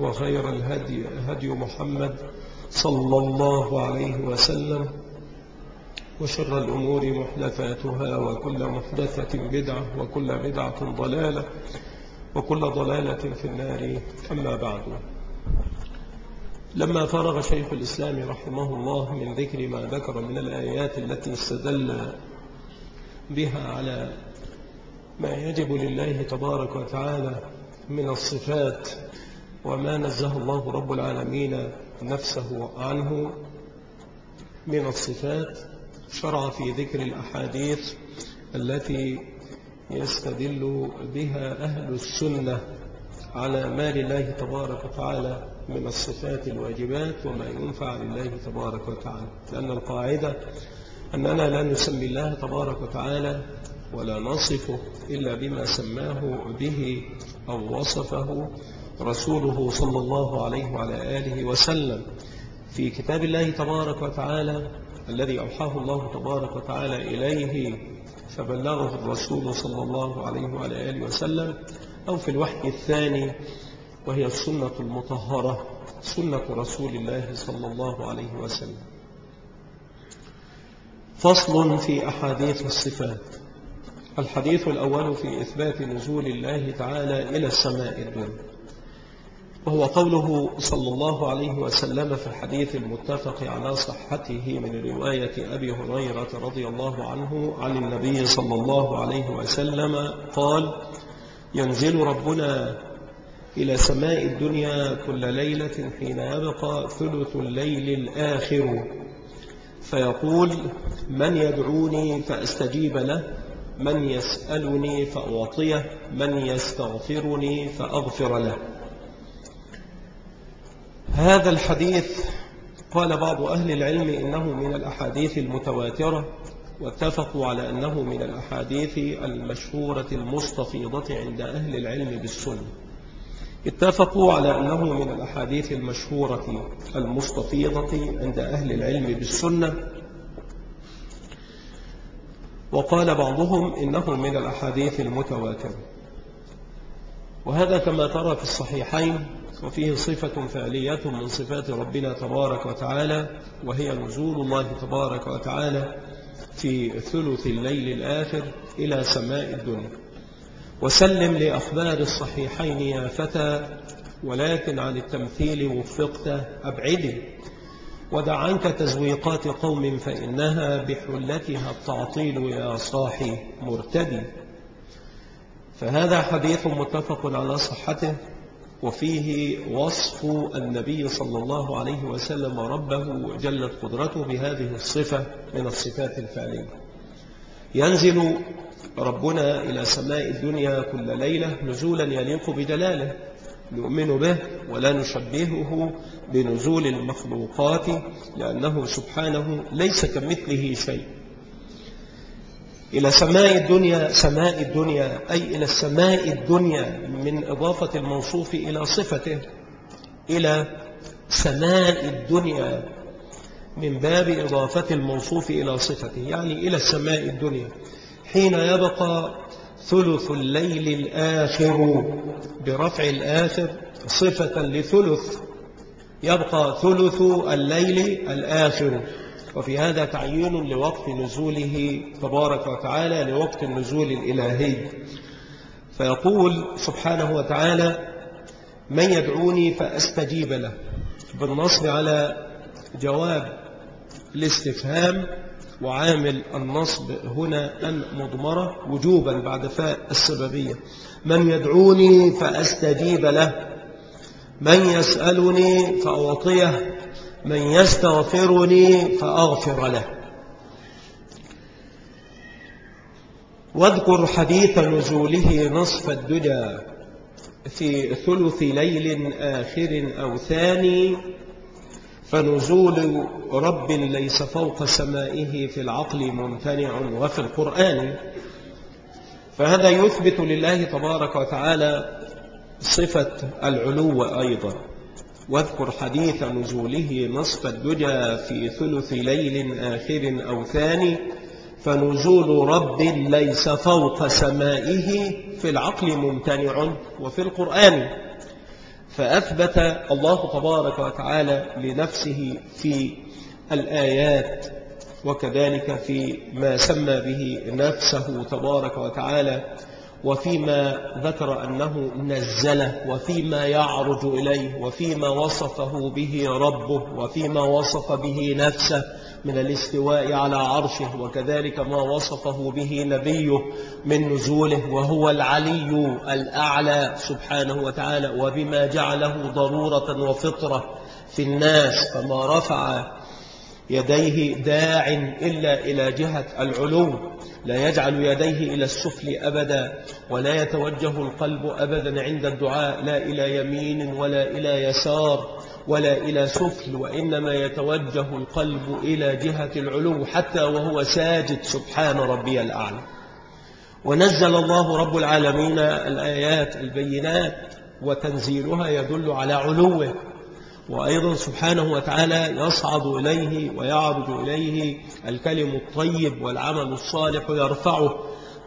وخير الهدي هدي محمد صلى الله عليه وسلم وشر الأمور محدثاتها وكل محدثة بدعة وكل بدعة ضلالة وكل ضلالة في النار. أما بعد لما فرغ شيخ الإسلام رحمه الله من ذكر ما ذكر من الآيات التي استدل بها على ما يجب لله تبارك وتعالى من الصفات وما نزه الله رب العالمين نفسه عنه من الصفات شرع في ذكر الأحاديث التي يستدل بها أهل السنة على ما لله تبارك وتعالى من الصفات الواجبات وما ينفع لله تبارك وتعالى. لأن القاعدة أننا لا نسمي الله تبارك وتعالى ولا نصفه إلا بما سماه به أو وصفه رسوله صلى الله عليه وعلى آله وسلم. في كتاب الله تبارك وتعالى الذي أوحاه الله تبارك وتعالى إليه فبلغه الرسول صلى الله عليه وعلى آله وسلم. أو في الوحي الثاني وهي السنة المطهرة سنة رسول الله صلى الله عليه وسلم. فصل في أحاديث الصفات. الحديث الأول في إثبات نزول الله تعالى إلى السماء الدنيا. وهو قوله صلى الله عليه وسلم في الحديث المتفق على صحته من رواية أبي هريرة رضي الله عنه عن النبي صلى الله عليه وسلم قال ينزل ربنا إلى سماء الدنيا كل ليلة حين يبقى ثلث الليل الآخر. فيقول من يدعوني فأستجيب له من يسألني فأعطيه من يستغفرني فأغفر له. هذا الحديث قال بعض أهل العلم إنه من الأحاديث المتواترة واتفقوا على أنه من الأحاديث المشهورة المستفيضة عند أهل العلم بالسنة. اتفقوا على أنه من الأحاديث المشهورة المستفيضة عند أهل العلم بالسنة. وقال بعضهم إنه من الأحاديث المتواترة. وهذا كما ترى في الصحيحين وفيه صفة فعلية من صفات ربنا تبارك وتعالى وهي نزول الله تبارك وتعالى في ثلث الليل الآخر إلى سماء الدنيا. وسلم لأخبار الصحيحين يا فتى ولكن عن التمثيل وفقت أبعدي ودع عنك تزويقات قوم فإنها بحلتها التعطيل يا صاحي مرتدي. فهذا حديث متفق على صحته. وفيه وصف النبي صلى الله عليه وسلم ربه جلت قدرته بهذه الصفة من الصفات الفعلية. ينزل ربنا إلى سماء الدنيا كل ليلة نزولا يليق بدلاله نؤمن به ولا نشبهه بنزول المخلوقات لأنه سبحانه ليس كمثله شيء. إلى سماء الدنيا سماء الدنيا أي إلى السماء الدنيا من إضافة الموصوف إلى صفته إلى سماء الدنيا من باب إضافة الموصوف إلى صفته يعني إلى السماء الدنيا. حين يبقى ثلث الليل الآخر برفع الآخر صفة لثلث يبقى ثلث الليل الآخر. وفي هذا تعيين لوقت نزوله تبارك وتعالى لوقت النزول الإلهي. فيقول سبحانه وتعالى من يدعوني فأستجيب له. بالنصب على جواب الاستفهام وعامل النصب هنا أن مضمرة وجوبا بعد فاء السببية. من يدعوني فأستجيب له. من يسألني فأعطيه. من يستغفرني فأغفر له. واذكر حديث نزوله نصف الدجى في ثلث ليل آخر أو ثاني فنزول رب ليس فوق سمائه في العقل ممتنع وفي القرآن. فهذا يثبت لله تبارك وتعالى صفة العلو أيضا. واذكر حديث نزوله نصف الدجى في ثلث ليل آخر أو ثاني فنزول رب ليس فوق سمائه في العقل ممتنع وفي القرآن. فأثبت الله تبارك وتعالى لنفسه في الآيات وكذلك في ما سمى به نفسه تبارك وتعالى وفيما ذكر أنه نزله وفيما يعرج إليه وفيما وصفه به ربه وفيما وصف به نفسه من الاستواء على عرشه وكذلك ما وصفه به نبيه من نزوله وهو العلي الأعلى سبحانه وتعالى وبما جعله ضرورة وفطرة في الناس فما رفع يديه داع إلا إلى جهة العلو. لا يجعل يديه إلى السفل أبدا ولا يتوجه القلب أبدا عند الدعاء لا إلى يمين ولا إلى يسار ولا إلى سفل وإنما يتوجه القلب إلى جهة العلو حتى وهو ساجد سبحان ربي الأعلى. ونزل الله رب العالمين الآيات البينات وتنزيلها يدل على علوه. وأيضا سبحانه وتعالى يصعد إليه ويعرج إليه الكلم الطيب والعمل الصالح يرفعه.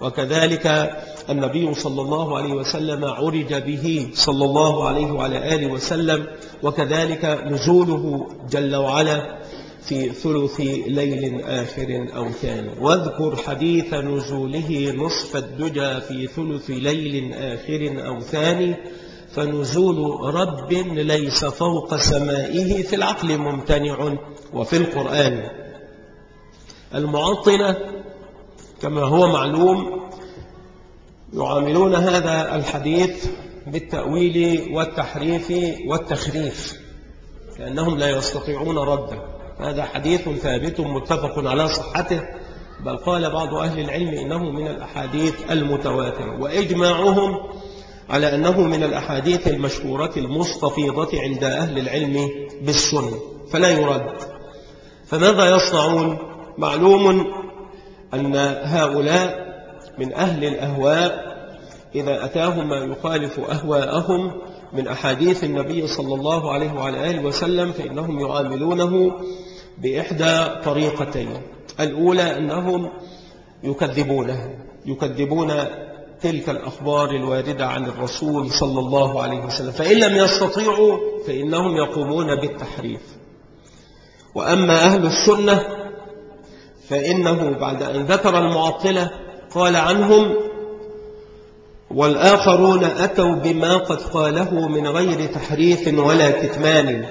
وكذلك النبي صلى الله عليه وسلم عرج به صلى الله عليه وعلى آله وسلم وكذلك نزوله جل وعلا في ثلث ليل آخر أو ثاني. واذكر حديث نزوله نصف الدجى في ثلث ليل آخر أو ثاني فنزول رب ليس فوق سمائه في العقل ممتنع وفي القرآن. المعطلة كما هو معلوم يعاملون هذا الحديث بالتأويل والتحريف والتخريف كأنهم لا يستطيعون رده. هذا حديث ثابت متفق على صحته بل قال بعض أهل العلم إنه من الأحاديث المتواترة. وإجماعهم على أنه من الأحاديث المشهورة المستفيضة عند أهل العلم بالسنة فلا يرد فماذا يصنعون؟ معلوم أن هؤلاء من أهل الأهواء إذا أتاهم ما يخالف أهواءهم من أحاديث النبي صلى الله عليه وعلى آله وسلم فإنهم يعاملونه بإحدى طريقتين. الأولى أنهم يكذبونه يكذبون تلك الأخبار الواردة عن الرسول صلى الله عليه وسلم. فإن لم يستطيعوا فإنهم يقومون بالتحريف. وأما أهل السنة فإنه بعد أن ذكر المعطلة قال عنهم والآخرون أتوا بما قد قاله من غير تحريف ولا كتمان.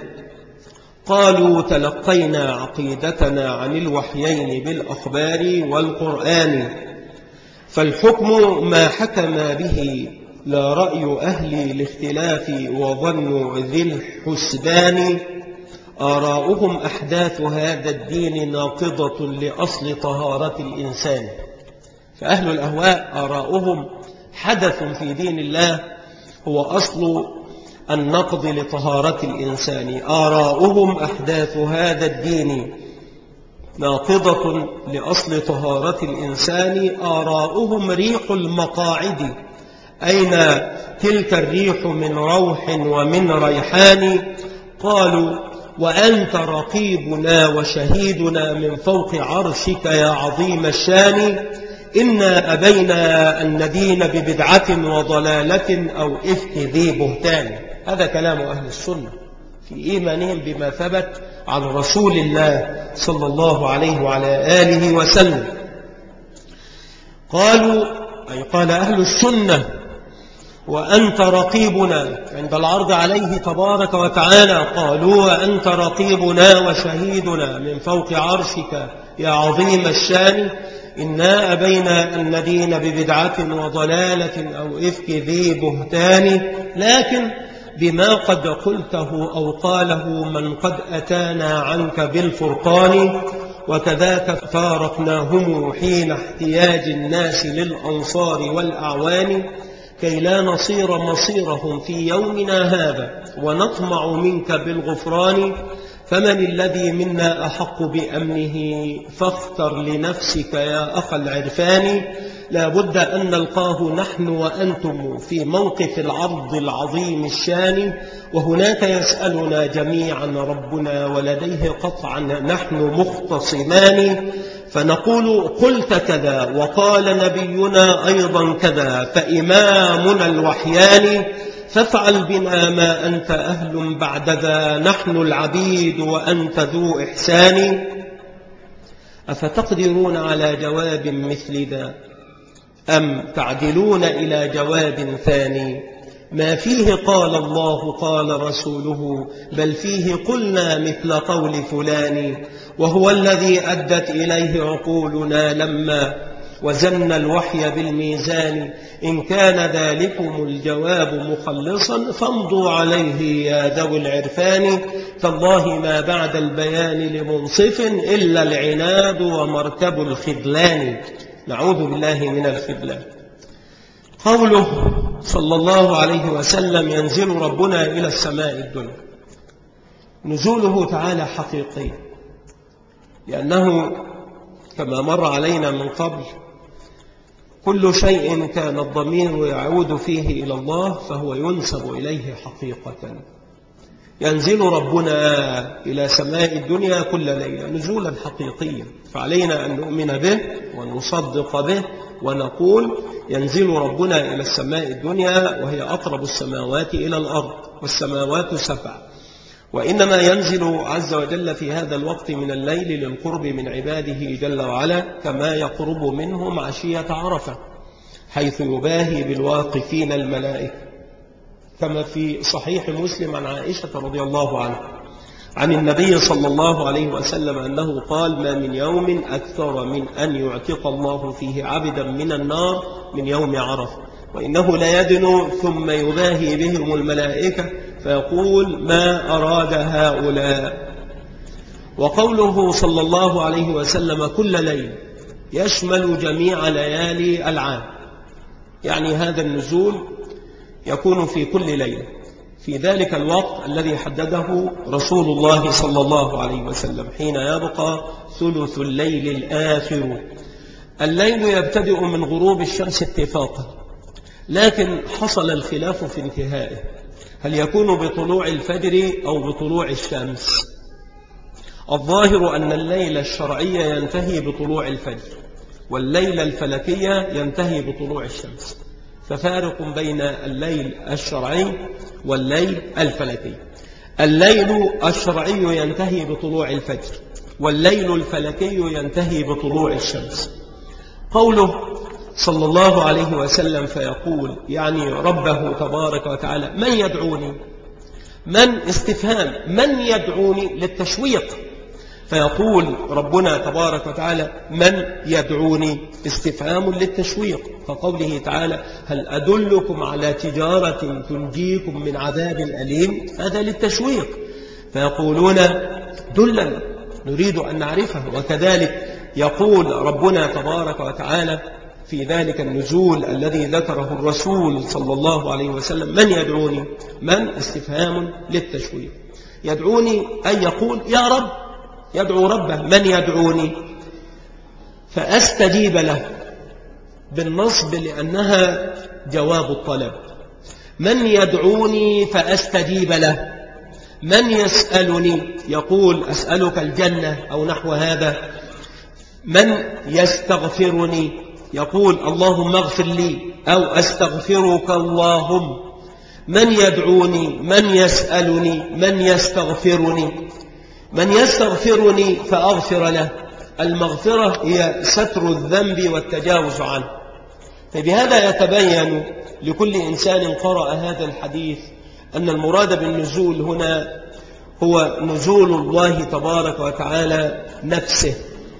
قالوا تلقينا عقيدتنا عن الوحيين بالأخبار والقرآن. فالحكم ما حكم به لا رأي أهل الاختلاف وظن ذي الحسبان آراؤهم أحداث هذا الدين ناقضة لأصل طهارة الإنسان. فأهل الأهواء آراؤهم حدث في دين الله هو أصل النقض لطهارة الإنسان. آراؤهم أحداث هذا الدين ناقضة لأصل طهارة الإنسان آراؤهم ريح المقاعد. أين تلك الريح من روح ومن ريحان؟ قالوا وأنت رقيبنا وشهيدنا من فوق عرشك يا عظيم الشان. إنا أبينا أن ندين ببدعة وضلالة أو إفك ذي بهتان. هذا كلام أهل السنة. في إيمانهم بما ثبت عن رسول الله صلى الله عليه وعلى آله وسلم. قالوا أي قال أهل السنة وأنت رقيبنا. عند العرض عليه تبارك وتعالى قالوا وأنت رقيبنا وشهيدنا من فوق عرشك يا عظيم الشان. إنا أبينا أن ندين ببدعة وضلالة أو إفك ذي بهتان. لكن بما قد قلته أو قاله من قد أتانا عنك بالفرقان وكذاك فارقناهم حين احتياج الناس للأنصار والأعوان كي لا نصير مصيرهم في يومنا هذا ونطمع منك بالغفران فمن الذي منا أحق بأمنه فاختر لنفسك يا أخ العرفان لا بد أن نلقاه نحن وأنتم في موقف العرض العظيم الشان وهناك يسألنا جميعا ربنا ولديه قطعا نحن مختصمان فنقول قلت كذا وقال نبينا أيضا كذا فإمامنا الوحيان فافعل بنا ما أنت أهل بعد ذا نحن العبيد وأنت ذو إحسان. أفتقدرون على جواب مثل ذا؟ أم تعدلون إلى جواب ثاني؟ ما فيه قال الله قال رسوله بل فيه قلنا مثل قول فلان وهو الذي أدت إليه عقولنا لما وزن الوحي بالميزان. إن كان ذلكم الجواب مخلصا فامضوا عليه يا ذوي العرفان. فالله ما بعد البيان لمنصف إلا العناد ومركب الخذلان. نعوذ بالله من الخذلان قوله صلى الله عليه وسلم ينزل ربنا إلى السماء الدنيا. نزوله تعالى حقيقي لأنه كما مر علينا من قبل كل شيء كان الضمير يعود فيه إلى الله فهو ينسب إليه حقيقة. ينزل ربنا إلى سماء الدنيا كل ليلة نزولا حقيقيا. فعلينا أن نؤمن به ونصدق به ونقول ينزل ربنا إلى السماء الدنيا وهي أقرب السماوات إلى الأرض والسماوات سبع وإنما ينزل عز وجل في هذا الوقت من الليل للقرب من عباده جل وعلا كما يقرب منهم عشية عرفة حيث يباهي بالواقفين الملائكة. كما في صحيح مسلم عن عائشة رضي الله عنها. عن النبي صلى الله عليه وسلم أنه قال ما من يوم أكثر من أن يعتق الله فيه عبدا من النار من يوم عرفة وإنه لا يدن ثم يباهي بهم الملائكة فيقول ما أراد هؤلاء؟ وقوله صلى الله عليه وسلم كل ليل يشمل جميع ليالي العام. يعني هذا النزول يكون في كل ليلة. في ذلك الوقت الذي حدده رسول الله صلى الله عليه وسلم حين يبقى ثلث الليل الآخر. الليل يبتدئ من غروب الشمس اتفاقا. لكن حصل الخلاف في انتهائه. هل يكون بطلوع الفجر أو بطلوع الشمس؟ الظاهر أن الليل الشرعي ينتهي بطلوع الفجر والليل الفلكية ينتهي بطلوع الشمس. ففارق بين الليل الشرعي والليل الفلكي. الليل الشرعي ينتهي بطلوع الفجر والليل الفلكي ينتهي بطلوع الشمس. قوله صلى الله عليه وسلم فيقول يعني ربه تبارك وتعالى من يدعوني؟ من؟ استفهام. من يدعوني للتشويق؟ فيقول ربنا تبارك وتعالى من يدعوني استفهام للتشويق كقوله تعالى هل أدلكم على تجارة تنجيكم من عذاب أليم؟ هذا للتشويق. فيقولون دلا نريد أن نعرفه. وكذلك يقول ربنا تبارك وتعالى في ذلك النزول الذي ذكره الرسول صلى الله عليه وسلم من يدعوني؟ من؟ استفهام للتشويق. يدعوني أن يقول يا رب يدعو ربه من يدعوني؟ فأستجيب له بالنصب لأنها جواب الطلب. من يدعوني فأستجيب له. من يسألني؟ يقول أسألك الجنة أو نحو هذا. من يستغفرني؟ يقول اللهم اغفر لي أو أستغفرك اللهم. من يدعوني؟ من يسألني؟ من يستغفرني؟ من يستغفرني فأغفر له. المغفرة هي ستر الذنب والتجاوز عنه. فبهذا يتبين لكل إنسان قرأ هذا الحديث أن المراد بالنزول هنا هو نزول الله تبارك وتعالى نفسه.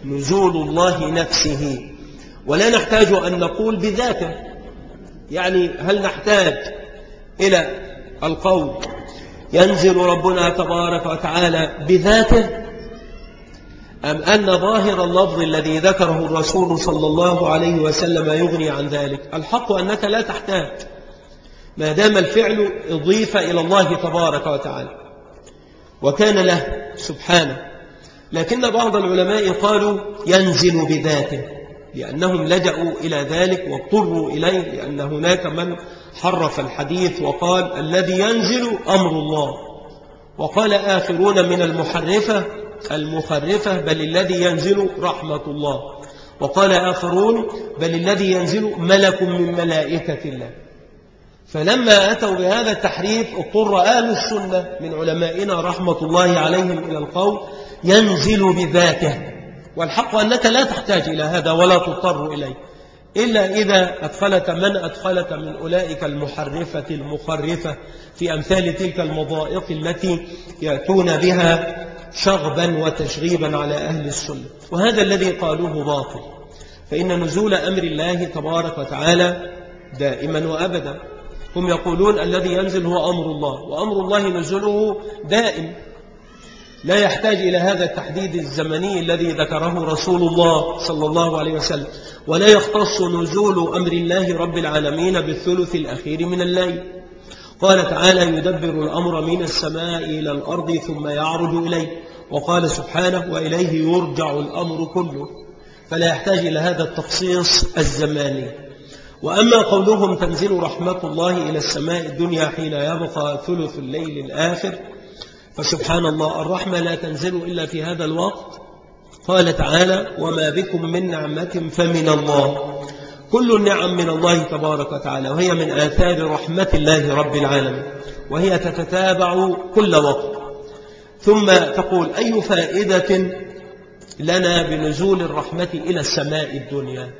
نزول الله نفسه. ولا نحتاج أن نقول بذاته. يعني هل نحتاج إلى القول ينزل ربنا تبارك وتعالى بذاته؟ أم أن ظاهر اللفظ الذي ذكره الرسول صلى الله عليه وسلم يغني عن ذلك؟ الحق أنك لا تحتاج. ما دام الفعل اضيف إلى الله تبارك وتعالى وكان له سبحانه. لكن بعض العلماء قالوا ينزل بذاته. لأنهم لجأوا إلى ذلك واضطروا إليه لأن هناك من حرف الحديث وقال الذي ينزل أمر الله. وقال آخرون من المحرفة المخرفة بل الذي ينزل رحمة الله. وقال آخرون بل الذي ينزل ملك من ملائكة الله. فلما أتوا بهذا التحريف اضطر آل السنة من علمائنا رحمة الله عليهم إلى القول ينزل بذاته. والحق أنك لا تحتاج إلى هذا ولا تضطر إليه. إلا إذا أدخلت من أدخلت من أولئك المحرفة المخرفة في أمثال تلك المضائق التي يأتون بها شغبا وتشغيبا على أهل السنة. وهذا الذي قالوه باطل. فإن نزول أمر الله تبارك وتعالى دائما وأبدا. هم يقولون الذي ينزل هو أمر الله وأمر الله نزله دائم. لا يحتاج إلى هذا التحديد الزمني الذي ذكره رسول الله صلى الله عليه وسلم. ولا يختص نزول أمر الله رب العالمين بالثلث الأخير من الليل. قال تعالى يدبر الأمر من السماء إلى الأرض ثم يعرج إليه. وقال سبحانه وإليه يرجع الأمر كله. فلا يحتاج إلى هذا التخصيص الزماني. وأما قولهم تنزل رحمة الله إلى السماء الدنيا حين يبقى ثلث الليل الآخر فسبحان الله الرحمة لا تنزل إلا في هذا الوقت. قال تعالى وما بكم من نعمة فمن الله. كل النعم من الله تبارك وتعالى وهي من آثار رحمة الله رب العالمين وهي تتتابع كل وقت. ثم تقول أي فائدة لنا بنزول الرحمة إلى السماء الدنيا؟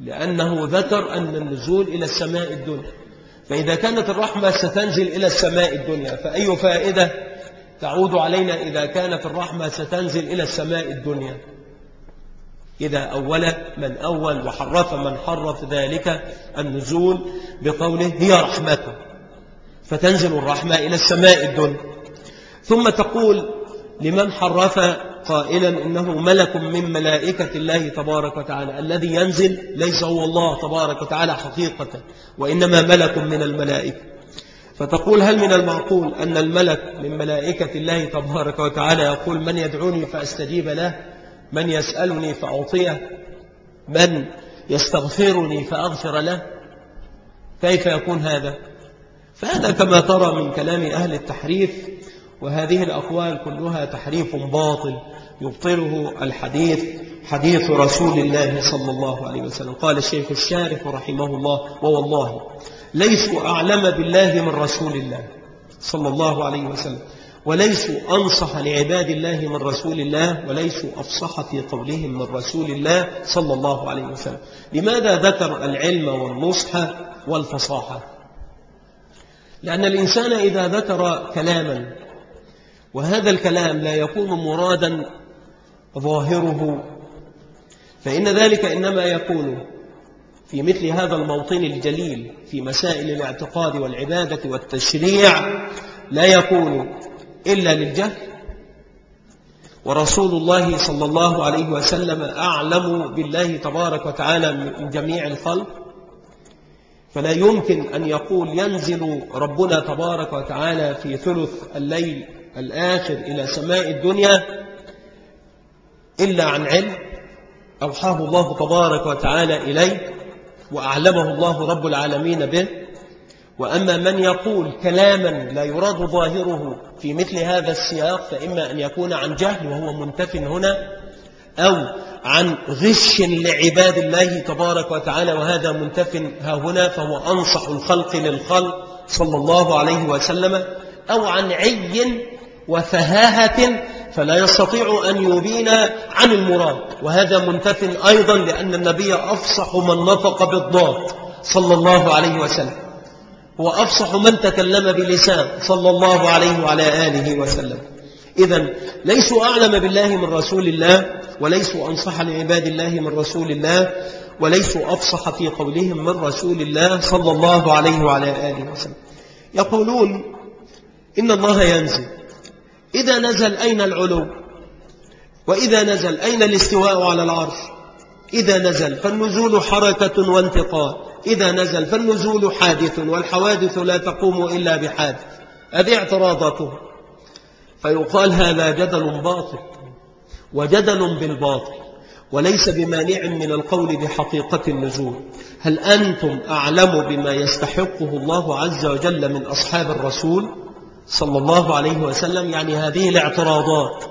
لأنه ذكر أن النزول إلى السماء الدنيا. فإذا كانت الرحمة ستنزل إلى السماء الدنيا فأي فائدة تعود علينا إذا كانت الرحمة ستنزل إلى السماء الدنيا. إذا أول من أول وحرف من حرف ذلك النزول بقوله هي رحمته فتنزل الرحمة إلى السماء الدنيا. ثم تقول لمن حرف قائلا إنه ملك من ملائكة الله تبارك وتعالى. الذي ينزل ليس هو الله تبارك وتعالى حقيقة وإنما ملك من الملائكة. فتقول هل من المعقول أن الملك من ملائكة الله تبارك وتعالى يقول من يدعوني فأستجيب له؟ من يسألني فأعطيه؟ من يستغفرني فأغفر له؟ كيف يكون هذا؟ فهذا كما ترى من كلام أهل التحريف وهذه الأقوال كلها تحريف باطل يبطله الحديث حديث رسول الله صلى الله عليه وسلم. قال الشيخ الشارف رحمه الله ووالله ليسوا أعلم بالله من رسول الله صلى الله عليه وسلم وليسوا أنصح لعباد الله من رسول الله وليسوا أفصح في قولهم من رسول الله صلى الله عليه وسلم. لماذا ذكر العلم والنصح والفصاحة؟ لأن الإنسان إذا ذكر كلاما وهذا الكلام لا يكون مرادا ظاهره فإن ذلك إنما يكون في مثل هذا الموطن الجليل في مسائل الاعتقاد والعبادة والتشريع لا يكون إلا للجهل. ورسول الله صلى الله عليه وسلم أعلم بالله تبارك وتعالى من جميع الخلق. فلا يمكن أن يقول ينزل ربنا تبارك وتعالى في ثلث الليل الآخر إلى سماء الدنيا إلا عن علم أوحاه الله تبارك وتعالى إليه. وأعلمه الله رب العالمين به. وأما من يقول كلاما لا يراد ظاهره في مثل هذا السياق فإما أن يكون عن جهل وهو منتف هنا أو عن غش لعباد الله تبارك وتعالى وهذا منتف ها هنا فهو أنصح الخلق للخلق صلى الله عليه وسلم أو عن عي وفهاهة فلا يستطيع أن يبين عن المراد. وهذا منتف أيضا لأن النبي أفصح من نطق بالضاد صلى الله عليه وسلم. هو أفصح من تكلم بلسان صلى الله عليه وعلى آله وسلم. إذا ليسوا أعلم بالله من رسول الله وليسوا أنصح لعباد الله من رسول الله وليسوا أفصح في قولهم من رسول الله صلى الله عليه وعلى آله وسلم. يقولون إن الله ينزل. إذا نزل أين العلو؟ وإذا نزل أين الاستواء على العرش؟ إذا نزل فالنزول حركة وانتقال إذا نزل فالنزول حادث والحوادث لا تقوم إلا بحادث. هذه اعتراضاته. فيقال هذا جدل باطل وجدل بالباطل وليس بمانع من القول بحقيقة النزول. هل أنتم أعلم بما يستحقه الله عز وجل من أصحاب الرسول؟ صلى الله عليه وسلم يعني هذه الاعتراضات.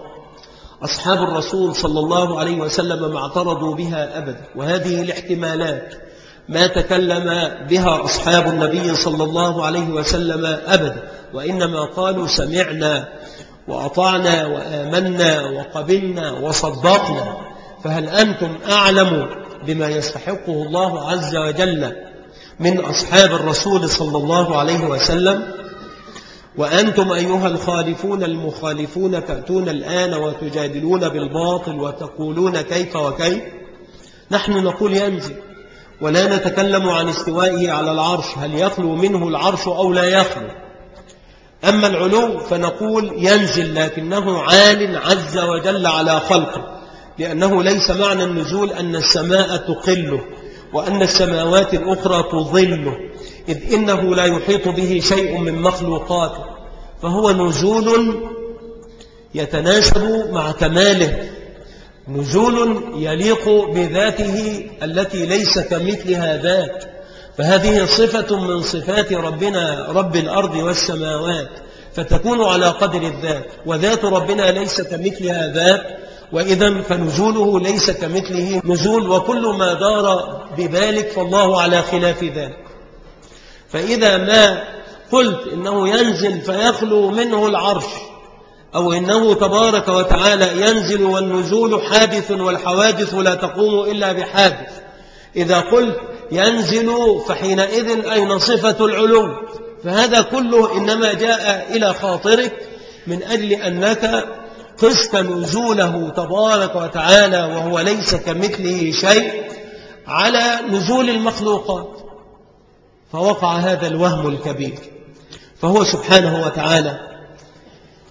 أصحاب الرسول صلى الله عليه وسلم ما اعترضوا بها أبدا وهذه الاحتمالات. ما تكلم بها أصحاب النبي صلى الله عليه وسلم أبدا وإنما قالوا سمعنا وأطعنا وآمنا وقبلنا وصدقنا. فهل أنتم أعلم بما يستحقه الله عز وجل من أصحاب الرسول صلى الله عليه وسلم؟ وأنتم أيها الخالفون المخالفون تأتون الآن وتجادلون بالباطل وتقولون كيف وكيف؟ نحن نقول ينزل ولا نتكلم عن استوائه على العرش هل يخلو منه العرش أو لا يخلو؟ أما العلو فنقول ينزل لكنه عال عز وجل على خلقه لأنه ليس معنى النزول أن السماء تقله وأن السماوات الأخرى تظله. إذ إنه لا يحيط به شيء من مخلوقاته فهو نزول يتناسب مع كماله نزول يليق بذاته التي ليس كمثلها ذات فهذه صفة من صفات ربنا رب الأرض والسماوات فتكون على قدر الذات وذات ربنا ليس كمثلها ذات وإذا فنزوله ليس كمثله نزول وكل ما دار بذلك فالله على خلاف ذلك فإذا ما قلت إنه ينزل فيخلو منه العرش أو إنه تبارك وتعالى ينزل والنزول حادث والحوادث لا تقوم إلا بحادث. إذا قلت ينزل فحينئذ أين صفة العلو؟ فهذا كله إنما جاء إلى خاطرك من أجل أنك قست نزوله تبارك وتعالى وهو ليس كمثله شيء على نزول المخلوقات. فوقع هذا الوهم الكبير. فهو سبحانه وتعالى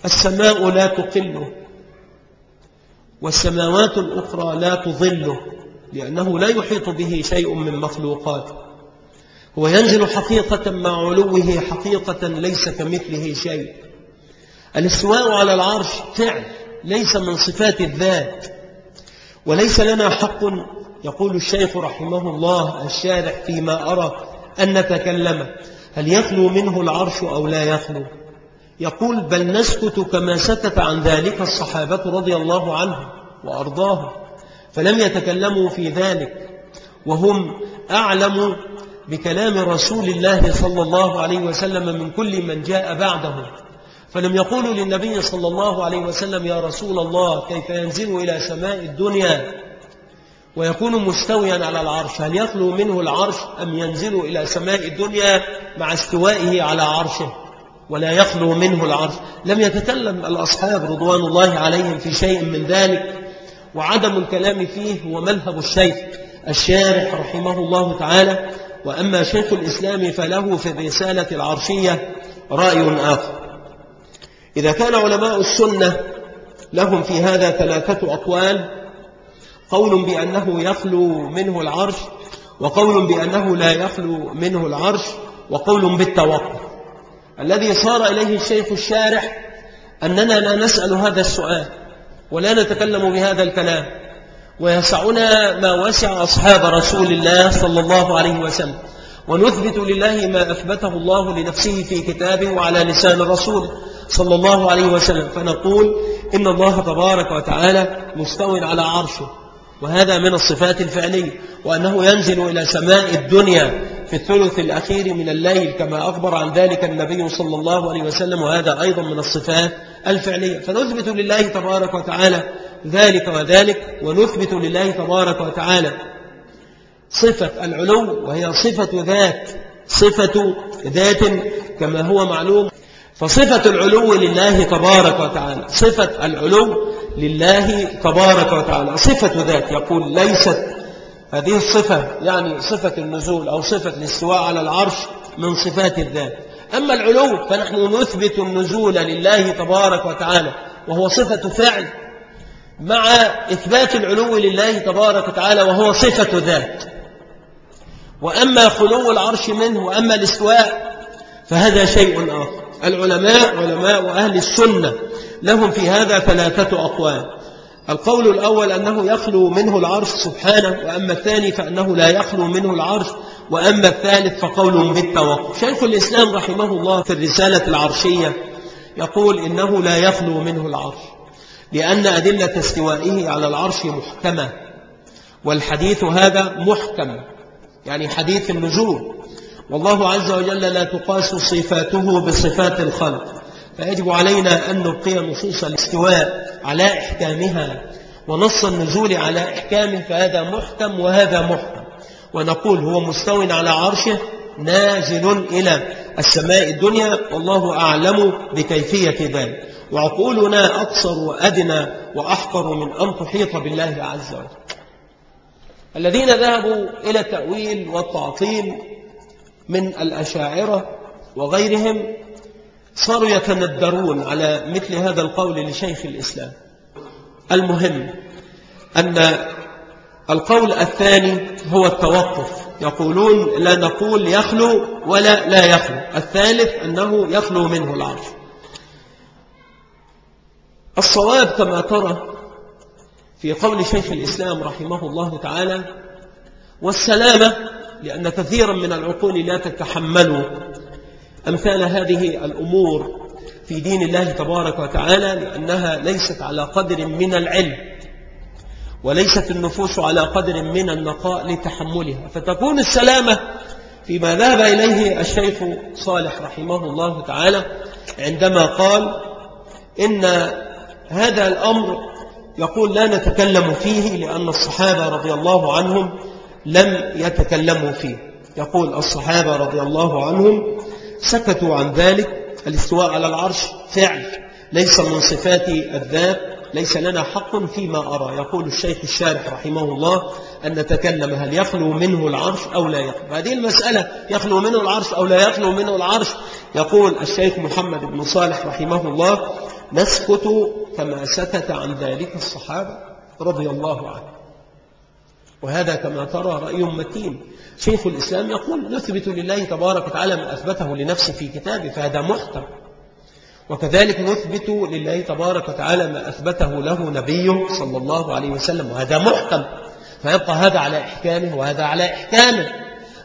السماء لا تقله والسماوات الأخرى لا تظله لأنه لا يحيط به شيء من مخلوقاته هو ينزل حقيقة مع علوه حقيقة ليس كمثله شيء. الاستواء على العرش فعل ليس من صفات الذات وليس لنا حق يقول الشيخ رحمه الله الشارح فيما أرى. أن نتكلم. هل يخلو منه العرش أو لا يخلو؟ يقول بل نسكت كما سكت عن ذلك الصحابة رضي الله عنهم وأرضاهم فلم يتكلموا في ذلك وهم أعلم بكلام رسول الله صلى الله عليه وسلم من كل من جاء بعده. فلم يقولوا للنبي صلى الله عليه وسلم يا رسول الله كيف ينزل إلى سماء الدنيا ويكون مستويا على العرش. هل يخلو منه العرش أم ينزل إلى سماء الدنيا مع استوائه على عرشه؟ ولا يخلو منه العرش. لم يتكلم الأصحاب رضوان الله عليهم في شيء من ذلك وعدم الكلام فيه هو مذهب الشيخ الشارح رحمه الله تعالى. وأما شيخ الإسلام فله في الرسالة العرشية رأي آخر. إذا كان علماء السنة لهم في هذا ثلاثة أقوال قول بأنه يخلو منه العرش وقول بأنه لا يخلو منه العرش وقول بالتوقف. الذي صار إليه الشيخ الشارح أننا لا نسأل هذا السؤال ولا نتكلم بهذا الكلام ويسعنا ما وسع أصحاب رسول الله صلى الله عليه وسلم. ونثبت لله ما أثبته الله لنفسه في كتابه وعلى لسان رسوله صلى الله عليه وسلم. فنقول إن الله تبارك وتعالى مستوى على عرشه. وهذا من الصفات الفعلية وأنه ينزل إلى سماء الدنيا في الثلث الأخير من الليل كما أخبر عن ذلك النبي صلى الله عليه وسلم وهذا أيضا من الصفات الفعلية. فنثبت لله تبارك وتعالى ذلك وذلك ونثبت لله تبارك وتعالى صفة العلو وهي صفة ذات صفة ذات كما هو معلوم. فصفة العلو لله تبارك وتعالى صفة العلو لله تبارك وتعالى. صفة ذات يقول ليست. هذه الصفة يعني صفة النزول أو صفة الاستواء على العرش من صفات الذات. أما العلو فنحن نثبت النزول لله تبارك وتعالى وهو صفة فعل مع إثبات العلو لله تبارك وتعالى وهو صفة ذات. وأما خلو العرش منه وأما الاستواء فهذا شيء آخر. العلماء علماء أهل السنة لهم في هذا ثلاثة أقوال. القول الأول أنه يخلو منه العرش سبحانه وأما الثاني فأنه لا يخلو منه العرش وأما الثالث فقول بالتوقف. شيخ الإسلام رحمه الله في الرسالة العرشية يقول إنه لا يخلو منه العرش لأن أدلة استوائه على العرش محكمة والحديث هذا محكم يعني حديث النزول. والله عز وجل لا تقاس صفاته بصفات الخلق. فيجب علينا أن نبقي نصوص الاستواء على إحكامها ونص النزول على إحكامه فهذا محكم وهذا محكم. ونقول هو مستو على عرشه نازل إلى السماء الدنيا والله أعلم بكيفية ذلك. وعقولنا أقصر وأدنى وأحقر من أن تحيط بالله عز وجل. الذين ذهبوا إلى التأويل والتعطيل من الأشاعرة وغيرهم صاروا يتندرون على مثل هذا القول لشيخ الإسلام. المهم أن القول الثاني هو التوقف. يقولون لا نقول يخلو ولا لا يخلو. الثالث أنه يخلو منه العرش. الصواب كما ترى في قول شيخ الإسلام رحمه الله تعالى والسلامة لأن كثيرا من العقول لا تتحمل أمثال هذه الأمور في دين الله تبارك وتعالى لأنها ليست على قدر من العلم وليست النفوس على قدر من النقاء لتحملها. فتكون السلامة فيما ذهب إليه الشيخ صالح رحمه الله تعالى عندما قال إن هذا الأمر يقول لا نتكلم فيه لأن الصحابة رضي الله عنهم لم يتكلموا فيه. يقول الصحابة رضي الله عنهم سكتوا عن ذلك. الاستواء على العرش فعل ليس من صفات الذات ليس لنا حق فيما أرى. يقول الشيخ الشارح رحمه الله أن نتكلم هل يخلو منه العرش أو لا يخلو. هذه المسألة يخلو منه العرش أو لا يخلو منه العرش؟ يقول الشيخ محمد بن صالح رحمه الله نسكت كما سكت عن ذلك الصحابة رضي الله عنه وهذا كما ترى رأي متين. شيخ الإسلام يقول نثبت لله تبارك وتعالى ما أثبته لنفسه في كتابه فهذا محكم وكذلك نثبت لله تبارك وتعالى ما أثبته له نبيه صلى الله عليه وسلم وهذا محكم فيبقى هذا على إحكامه وهذا على إحكامه.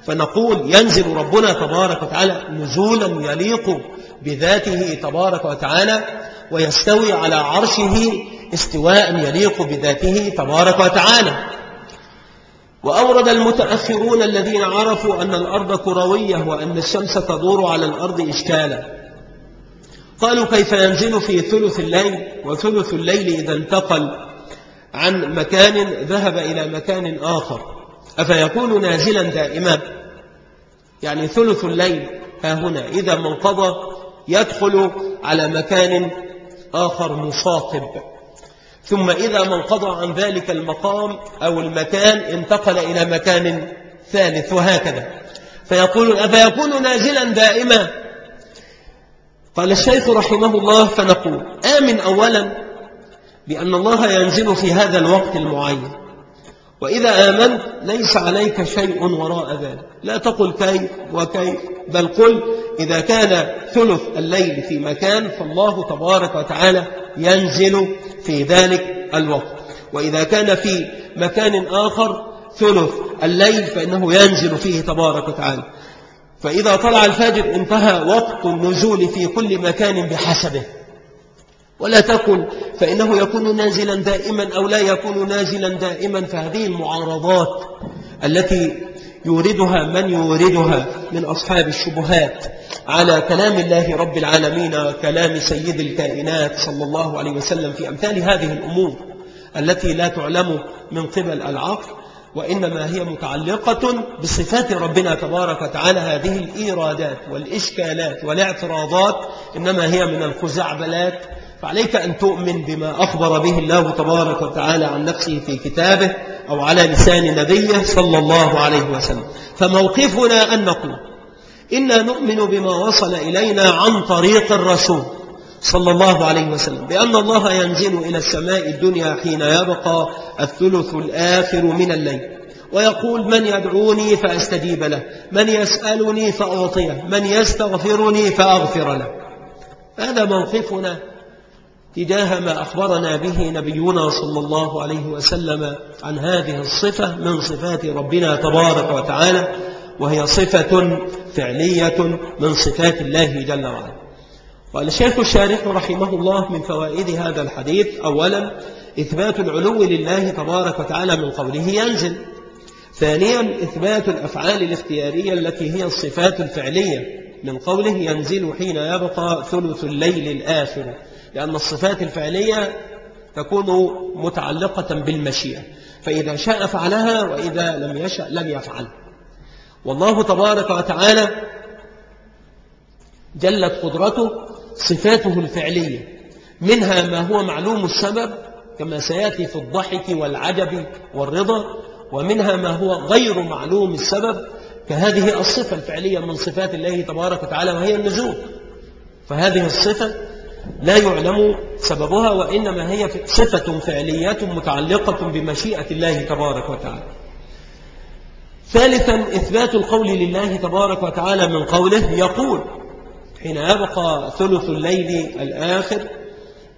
فنقول ينزل ربنا تبارك وتعالى نزولا يليق بذاته تبارك وتعالى ويستوي على عرشه استواء يليق بذاته تبارك وتعالى. وأورد المتأخرون الذين عرفوا أن الأرض كروية وأن الشمس تدور على الأرض إشكالا. قالوا كيف ينزل في ثلث الليل وثلث الليل إذا انتقل عن مكان ذهب إلى مكان آخر؟ أفيكون نازلا دائما؟ يعني ثلث الليل ها هنا إذا ما انقضى يدخل على مكان آخر مصاطب ثم إذا ما انقضى عن ذلك المقام أو المكان انتقل إلى مكان ثالث وهكذا. فيقول أفيكون نازلا دائما. قال الشيخ رحمه الله فنقول آمن أولا بأن الله ينزل في هذا الوقت المعين. وإذا آمنت ليس عليك شيء وراء ذلك. لا تقل كيف وكيف بل قل إذا كان ثلث الليل في مكان فالله تبارك وتعالى ينزل في ذلك الوقت. وإذا كان في مكان آخر ثلث الليل فإنه ينزل فيه تبارك وتعالى. فإذا طلع الفجر انتهى وقت النزول في كل مكان بحسبه. ولا تكن فإنه يكون نازلا دائما أو لا يكون نازلا دائما. فهذه المعارضات التي يوردها من يوردها من أصحاب الشبهات على كلام الله رب العالمين وكلام سيد الكائنات صلى الله عليه وسلم في أمثال هذه الأمور التي لا تعلم من قبل العقل وإنما هي متعلقة بصفات ربنا تبارك وتعالى. هذه الإيرادات والإشكالات والاعتراضات إنما هي من الخزعبلات فعليك أن تؤمن بما أخبر به الله تبارك وتعالى عن نفسه في كتابه أو على لسان نبيه صلى الله عليه وسلم. فموقفنا أن نقول إنا نؤمن بما وصل إلينا عن طريق الرسول صلى الله عليه وسلم بأن الله ينزل إلى السماء الدنيا حين يبقى الثلث الآخر من الليل ويقول من يدعوني فأستجيب له من يسألني فأعطيه من يستغفرني فأغفر له. هذا موقفنا تجاه ما أخبرنا به نبينا صلى الله عليه وسلم عن هذه الصفة من صفات ربنا تبارك وتعالى وهي صفة فعلية من صفات الله جل وعلا. قال الشيخ الشارح رحمه الله من فوائد هذا الحديث أولا إثبات العلو لله تبارك وتعالى من قوله ينزل. ثانيا إثبات الأفعال الاختيارية التي هي الصفات الفعلية من قوله ينزل حين يبقى ثلث الليل الآخر. لأن الصفات الفعلية تكون متعلقة بالمشيئة. فإذا شاء فعلها وإذا لم يشأ لم يفعل. والله تبارك وتعالى جلت قدرته صفاته الفعلية. منها ما هو معلوم السبب كما سيأتي في الضحك والعجب والرضا ومنها ما هو غير معلوم السبب كهذه الصفة الفعلية من صفات الله تبارك وتعالى وهي النزول. فهذه الصفة لا يعلم سببها وإنما هي صفة فعلية متعلقة بمشيئة الله تبارك وتعالى. ثالثا إثبات القول لله تبارك وتعالى من قوله يقول. حين يبقى ثلث الليل الآخر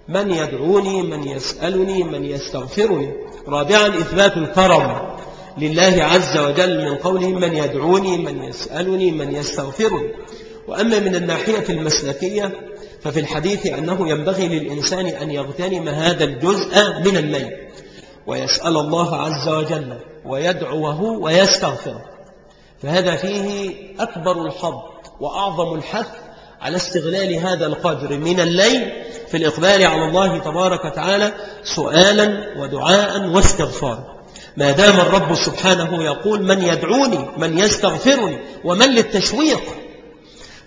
من يدعوني من يسألني من يستغفرني. رابعا إثبات الكرم لله عز وجل من قوله من يدعوني من يسألني من يستغفرني. وأما من الناحية المسلكية ففي الحديث أنه ينبغي للإنسان أن يغتنم هذا الجزء من الليل ويسأل الله عز وجل ويدعوه ويستغفره. فهذا فيه أكبر الحظ وأعظم الحث على استغلال هذا القدر من الليل في الإقبال على الله تبارك وتعالى سؤالا ودعاء واستغفارا. ما دام الرب سبحانه يقول من يدعوني من يستغفرني ومن للتشويق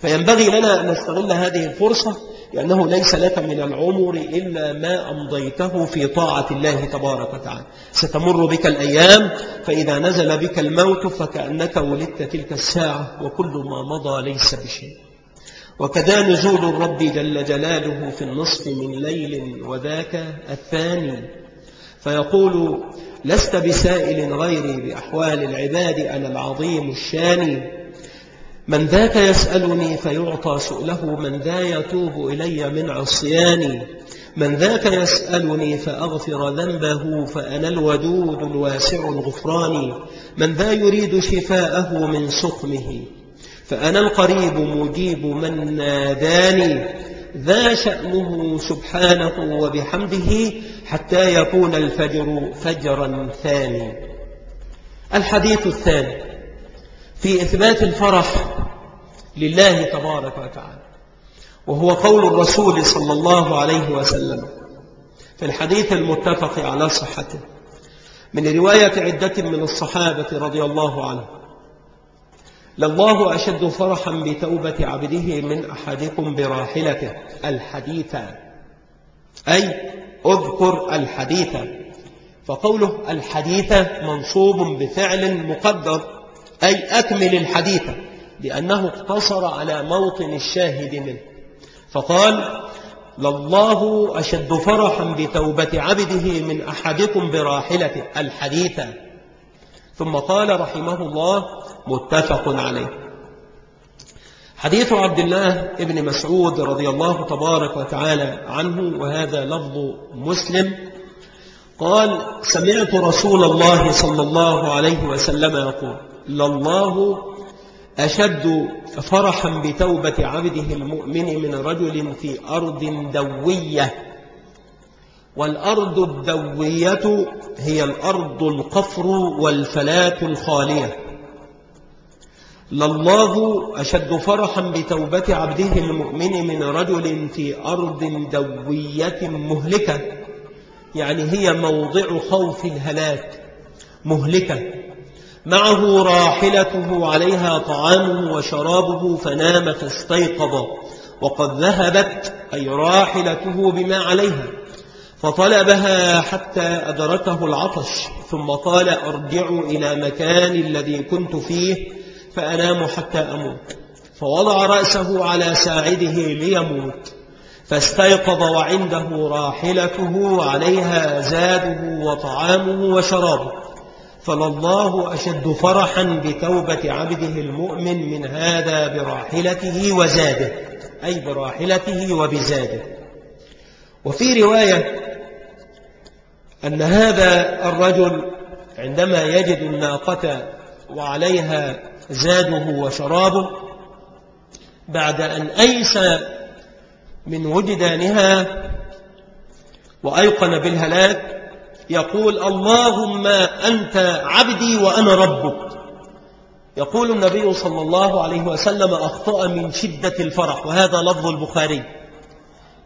فينبغي لنا أن نستغل هذه الفرصة لأنه ليس لك من العمر إلا ما أمضيته في طاعة الله تبارك وتعالى. ستمر بك الأيام فإذا نزل بك الموت فكأنك ولدت تلك الساعة وكل ما مضى ليس بشيء. وكذا نزول الرب جل جلاله في النصف من ليل وذاك الثاني. فيقول لست بسائل غيري بأحوال العباد أنا العظيم الشاني. من ذاك يسألني فيعطى سؤله من ذا يتوب إلي من عصياني. من ذاك يسألني فأغفر ذنبه فأنا الودود الواسع الغفران. من ذا يريد شفاءه من سقمه فأنا القريب مجيب من ناداني. ذا شأنه سبحانه وبحمده حتى يكون الفجر فجرا ثاني. الحديث الثاني. في إثبات الفرح لله تبارك وتعالى وهو قول الرسول صلى الله عليه وسلم في الحديث المتفق على صحته من رواية عدة من الصحابة رضي الله عنه لله أشد فرحا بتوبة عبده من أحدكم براحلته الحديثة. أي اذكر الحديثة. فقوله الحديثة منصوب بفعل مقدر. أي أكمل الحديثة لأنه اقتصر على موطن الشاهد منه. فقال لله أشد فرحا بتوبة عبده من أحدكم براحلته الحديثة. ثم قال رحمه الله متفق عليه. حديث عبد الله ابن مسعود رضي الله تبارك وتعالى عنه وهذا لفظ مسلم. قال سمعت رسول الله صلى الله عليه وسلم يقول لله أشد فرحا بتوبة عبده المؤمن من رجل في أرض دوية. والأرض الدوية هي الأرض القفر والفلاة الخالية. لله أشد فرحا بتوبة عبده المؤمن من رجل في أرض دوية مهلكة. يعني هي موضع خوف الهلاك مهلكة. معه راحلته عليها طعامه وشرابه فنام فاستيقظ وقد ذهبت أي راحلته بما عليها فطلبها حتى أدركه العطش ثم قال أرجع إلى مكان الذي كنت فيه فأنام حتى أموت. فوضع رأسه على ساعده ليموت فاستيقظ وعنده راحلته وعليها زاده وطعامه وشرابه. فلله أشد فرحا بتوبة عبده المؤمن من هذا براحلته وزاده. أي براحلته وبزاده. وفي رواية أن هذا الرجل عندما يجد الناقة وعليها زاده وشرابه بعد أن أيس من وجدانها وأيقن بالهلاك يقول اللهم أنت عبدي وأنا ربك. يقول النبي صلى الله عليه وسلم أخطأ من شدة الفرح وهذا لفظ البخاري.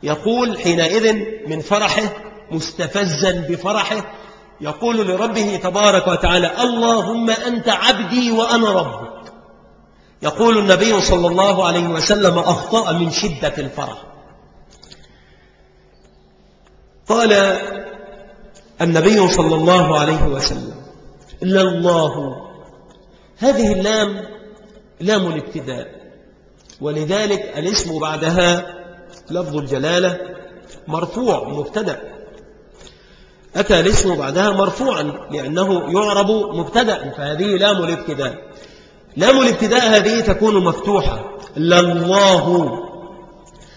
يقول حينئذ من فرحه مستفزا بفرحه يقول لربه تبارك وتعالى اللهم أنت عبدي وأنا ربك. يقول النبي صلى الله عليه وسلم أخطأ من شدة الفرح. قال النبي صلى الله عليه وسلم. إلا الله. هذه اللام لام الابتداء. ولذلك الاسم بعدها لفظ الجلالة مرفوع مبتدأ. أتى الاسم بعدها مرفوعا لأنه يعرب مبتدأ فهذه لام الابتداء. لام الابتداء هذه تكون مفتوحة. لله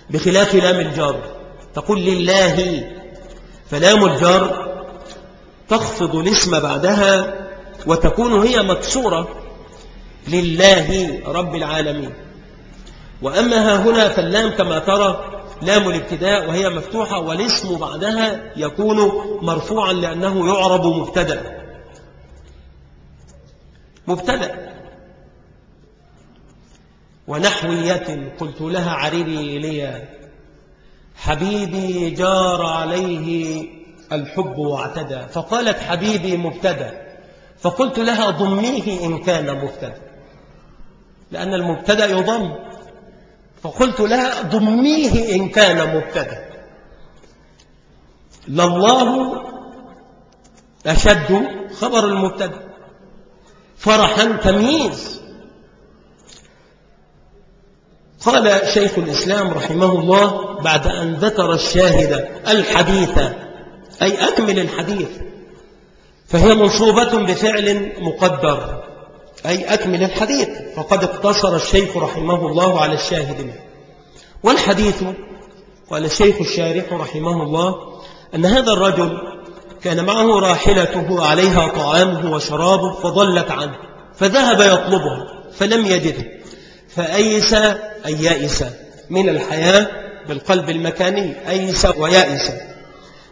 بخلاف لام الجار. تقول لله. فلام الجار تخفض الاسم بعدها وتكون هي مكسورة لله رب العالمين. وأما ها هنا فاللام كما ترى لام الابتداء وهي مفتوحة والاسم بعدها يكون مرفوعا لأنه يعرب مبتدأ. مبتدأ. ونحوية قلت لها عريري لي حبيبي جار عليه الحب واعتدى. فقالت حبيبي مبتدأ. فقلت لها ضميه إن كان مبتدأ. لأن المبتدأ يضم. فقلت لها ضميه إن كان مبتدأ. لله أشد خبر المبتدأ. فرحا تمييز قال شيخ الإسلام رحمه الله بعد أن ذكر الشاهد الحديث أي أكمل الحديث. فهي منصوبة بفعل مقدر. أي أكمل الحديث. فقد اقتصر الشيخ رحمه الله على الشاهد منه. والحديث قال الشيخ الشارح رحمه الله أن هذا الرجل كان معه راحلته عليها طعامه وشرابه فضلت عنه. فذهب يطلبه فلم يجده. فأيس أي يائس من الحياة بالقلب المكاني. أيس ويائس.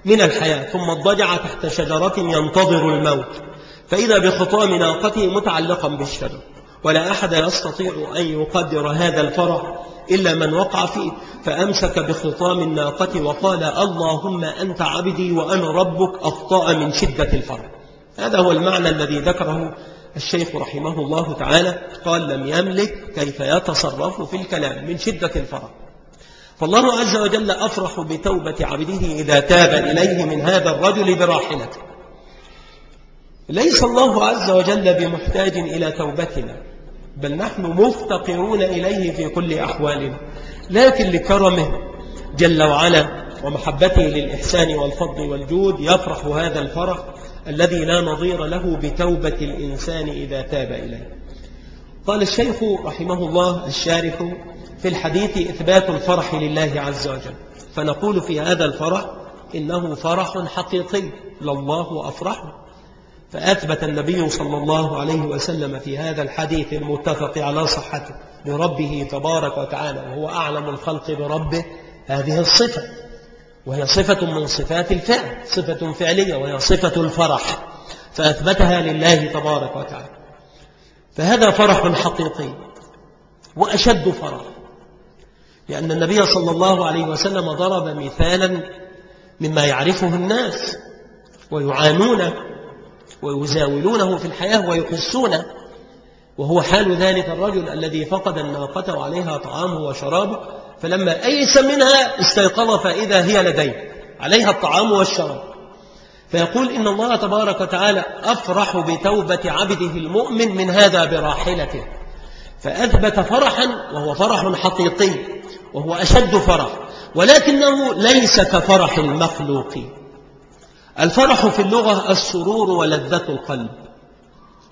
من الحياة ثم اضطجع تحت شجرة ينتظر الموت. فإذا بخطام ناقته متعلقا بالشجر ولا أحد يستطيع أن يقدر هذا الفرح إلا من وقع فيه. فأمسك بخطام الناقة وقال اللهم أنت عبدي وأنا ربك أخطأ من شدة الفرح. هذا هو المعنى الذي ذكره الشيخ رحمه الله تعالى. قال لم يملك كيف يتصرف في الكلام من شدة الفرح. فالله عز وجل أفرح بتوبة عبده إذا تاب إليه من هذا الرجل براحلته. ليس الله عز وجل بمحتاج إلى توبتنا بل نحن مفتقرون إليه في كل أحوالنا. لكن لكرمه جل وعلا ومحبته للإحسان والفضل والجود يفرح هذا الفرح الذي لا نظير له بتوبة الإنسان إذا تاب إليه. قال الشيخ رحمه الله الشارح في الحديث إثبات الفرح لله عز وجل. فنقول في هذا الفرح إنه فرح حقيقي لله أفرحه. فأثبت النبي صلى الله عليه وسلم في هذا الحديث المتفق على صحته لربه تبارك وتعالى وهو أعلم الخلق بربه هذه الصفة. وهي صفة من صفات الفعل صفة فعلية وهي صفة الفرح. فأثبتها لله تبارك وتعالى. فهذا فرح حقيقي وأشد فرح لأن النبي صلى الله عليه وسلم ضرب مثالا مما يعرفه الناس ويعانون ويزاولونه في الحياة ويحسونه وهو حال ذلك الرجل الذي فقد الناقة وعليها طعامه وشرابه فلما أيس منها استيقظ فإذا هي لديه عليها الطعام والشراب. فيقول إن الله تبارك وتعالى أفرح بتوبة عبده المؤمن من هذا براحلته. فأثبت فرحا وهو فرح حقيقي. وهو أشد فرح ولكنه ليس كفرح المخلوق. الفرح في اللغة السرور ولذة القلب.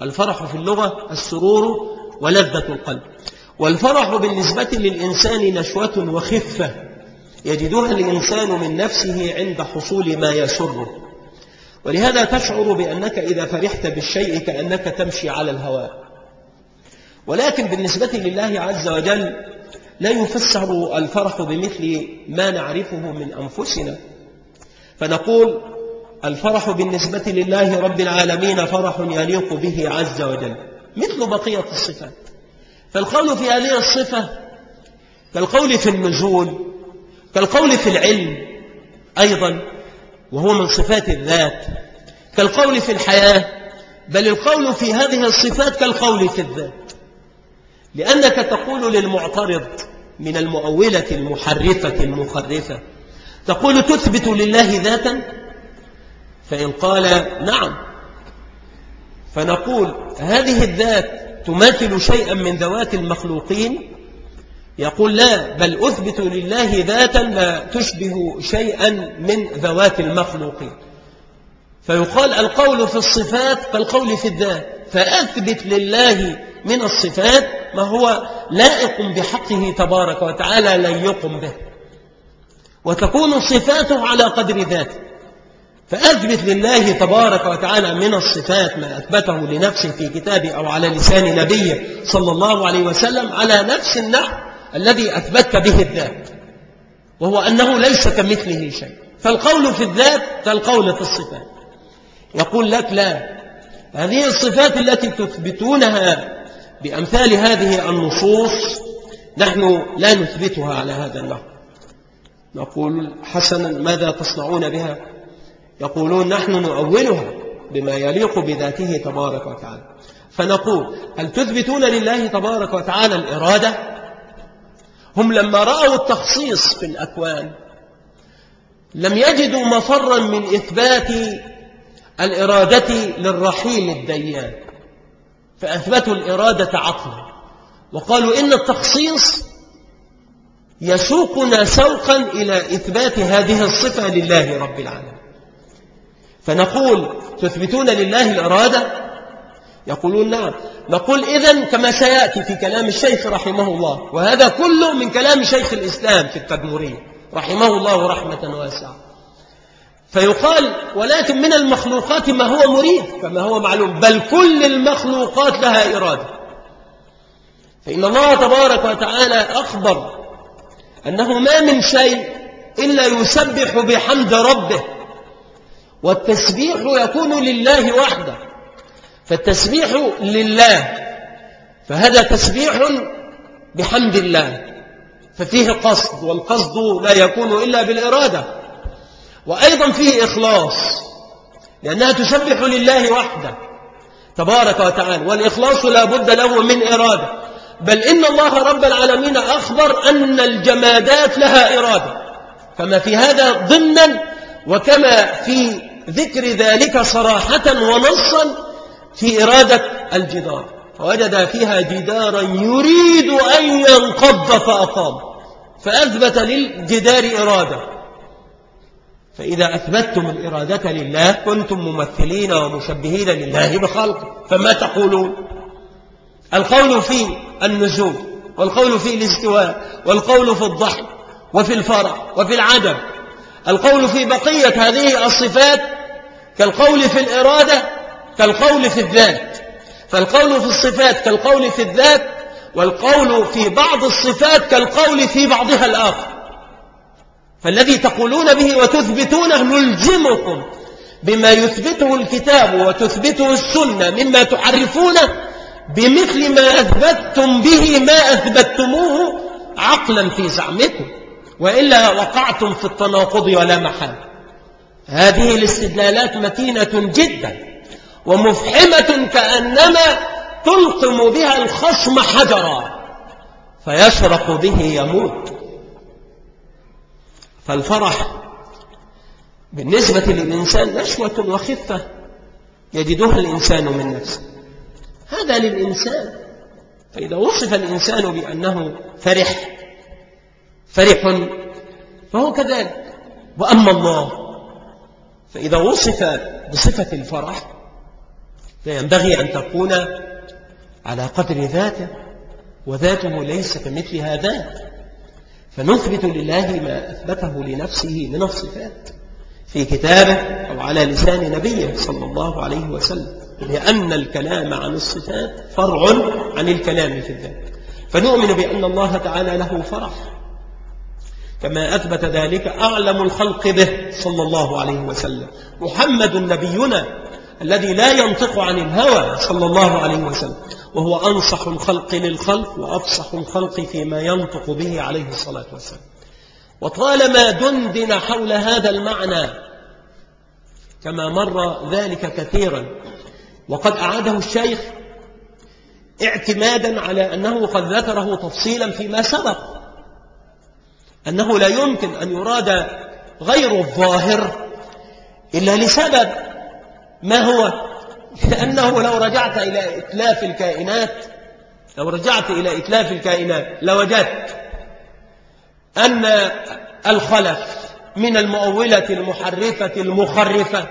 الفرح في اللغة السرور ولذة القلب. والفرح بالنسبة للإنسان نشوة وخفة يجدها الإنسان من نفسه عند حصول ما يسره. ولهذا تشعر بأنك إذا فرحت بالشيء كأنك تمشي على الهواء. ولكن بالنسبة لله عز وجل لا يفسر الفرح بمثل ما نعرفه من أنفسنا. فنقول الفرح بالنسبة لله رب العالمين فرح يليق به عز وجل مثل بقية الصفات. فالقول في هذه الصفة كالقول في النزول كالقول في العلم أيضا وهو من صفات الذات. كالقول في الحياة بل القول في هذه الصفات كالقول في الذات. لأنك تقول للمعترض من المؤولة المحرفة المخرفة. تقول تثبت لله ذاتا؟ فإن قال نعم. فنقول هذه الذات تماثل شيئا من ذوات المخلوقين؟ يقول لا بل أثبت لله ذاتا لا تشبه شيئا من ذوات المخلوقين. فيقال القول في الصفات كالقول في الذات. فأثبت لله من الصفات ما هو لائق بحقه تبارك وتعالى لن يقم به. وتكون صفاته على قدر ذاته. فأثبت لله تبارك وتعالى من الصفات ما أثبته لنفسه في كتابه أو على لسان نبيه صلى الله عليه وسلم على نفس النحو الذي أثبت به الذات. وهو أنه ليس كمثله شيء. فالقول في الذات كالقول في الصفات. يقول لك لا هذه الصفات التي تثبتونها بأمثال هذه النصوص نحن لا نثبتها على هذا النحو نقول حسنا ماذا تصنعون بها؟ يقولون نحن نؤولها بما يليق بذاته تبارك وتعالى. فنقول هل تثبتون لله تبارك وتعالى الإرادة؟ هم لما رأوا التخصيص في الأكوان لم يجدوا مفرا من إثبات الإرادة للرحيم الديان فأثبتوا الإرادة عقلا. وقالوا إن التخصيص يسوقنا سوقا إلى إثبات هذه الصفة لله رب العالمين. فنقول تثبتون لله الإرادة؟ يقولون نعم. نقول إذن كما سيأتي في كلام الشيخ رحمه الله وهذا كله من كلام شيخ الإسلام في التدمرية رحمه الله رحمة واسعة. فيقال ولكن من المخلوقات ما هو مريد كما هو معلوم بل كل المخلوقات لها إرادة. فإن الله تبارك وتعالى أخبر أنه ما من شيء إلا يسبح بحمد ربه والتسبيح يكون لله وحده. فالتسبيح لله فهذا تسبيح بحمد الله. ففيه قصد والقصد لا يكون إلا بالإرادة. وأيضا فيه إخلاص لأنها تسبح لله وحده تبارك وتعالى والإخلاص لا بد له من إرادة. بل إن الله رب العالمين أخبر أن الجمادات لها إرادة. كما في هذا ضمنا وكما في ذكر ذلك صراحة ونصا في إرادة الجدار. فوجد فيها جدارا يريد أن ينقض فأقام فأثبت للجدار إرادة. فإذا أثبتتم الإرادة لله كنتم ممثلين ومشبهين لله بخلق. فما تقولون؟ القول في النزول والقول في الاستواء والقول في الضحك وفي الفرح وفي العدم. القول في بقية هذه الصفات كالقول في الإرادة كالقول في الذات. فالقول في الصفات كالقول في الذات والقول في بعض الصفات كالقول في بعضها الآخر. فالذي تقولون به وتثبتونه نلزمكم بما يثبته الكتاب وتثبته السنة مما تحرفونه بمثل ما أثبتتم به ما أثبتموه عقلا في زعمكم وإلا وقعتم في التناقض ولا محال هذه الاستدلالات متينة جدا ومفحمة كأنما تلقم بها الخصم حجرا فيشرق به يموت. فالفرح بالنسبة للإنسان نشوة وخفة يجدها الإنسان من نفسه. هذا للإنسان. فإذا وصف الإنسان بأنه فرح فرح فهو كذلك. وأما الله فإذا وصف بصفة الفرح فينبغي أن تكون على قدر ذاته وذاته ليس كمثلها ذات فنثبت لله ما أثبته لنفسه من الصفات في كتابه أو على لسان نبيه صلى الله عليه وسلم لأن الكلام عن الصفات فرع عن الكلام في الذات. فنؤمن بأن الله تعالى له فرح كما أثبت ذلك أعلم الخلق به صلى الله عليه وسلم. محمد نبينا الذي لا ينطق عن الهوى صلى الله عليه وسلم وهو أنصح الخلق للخلق وأفصح الخلق فيما ينطق به عليه الصلاة والسلام. وطالما دندن حول هذا المعنى كما مر ذلك كثيرا وقد أعاده الشيخ اعتمادا على أنه قد ذكره تفصيلا فيما سبق أنه لا يمكن أن يراد غير الظاهر إلا لسبب ما هو؟ لأنه لو رجعت إلى إتلاف الكائنات لو رجعت إلى إتلاف الكائنات لوجدت أن الخلف من المؤولة المحرفة المخرفة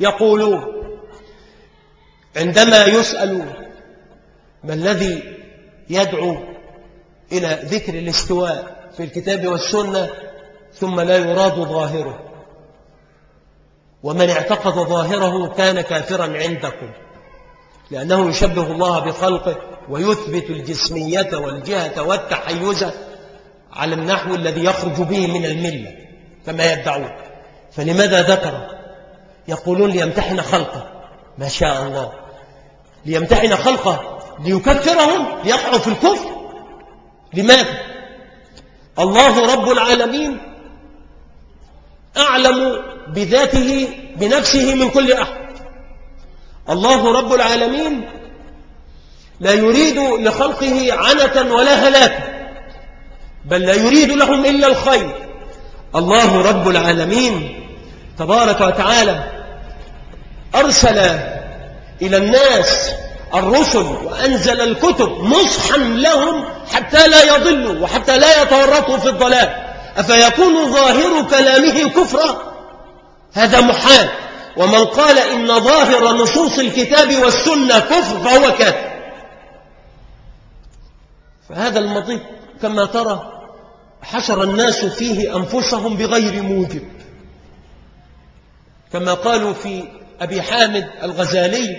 يقولون عندما يسألون ما الذي يدعو إلى ذكر الاستواء في الكتاب والسنة ثم لا يراد ظاهره. ومن اعتقد ظاهره كان كافرا عندكم لأنه يشبه الله بخلقه ويثبت الجسمية والجهة والتحيز على النحو الذي يخرج به من الملة كما يدعون فلماذا ذكر؟ يقولون ليمتحن خلقه ما شاء الله ليمتحن خلقه ليكفرهم ليقعوا في الكفر. لماذا؟ الله رب العالمين أعلم بذاته بنفسه من كل أحد. الله رب العالمين لا يريد لخلقه عنة ولا هلاكا بل لا يريد لهم إلا الخير. الله رب العالمين تبارك وتعالى أرسل إلى الناس الرسل وأنزل الكتب نصحا لهم حتى لا يضلوا وحتى لا يتورطوا في الضلال. أفيكون ظاهر كلامه كفرا هذا محال. ومن قال إن ظاهر نصوص الكتاب والسنة كفر فهو كافر. فهذا المضيق كما ترى حشر الناس فيه أنفسهم بغير موجب. كما قالوا في أبي حامد الغزالي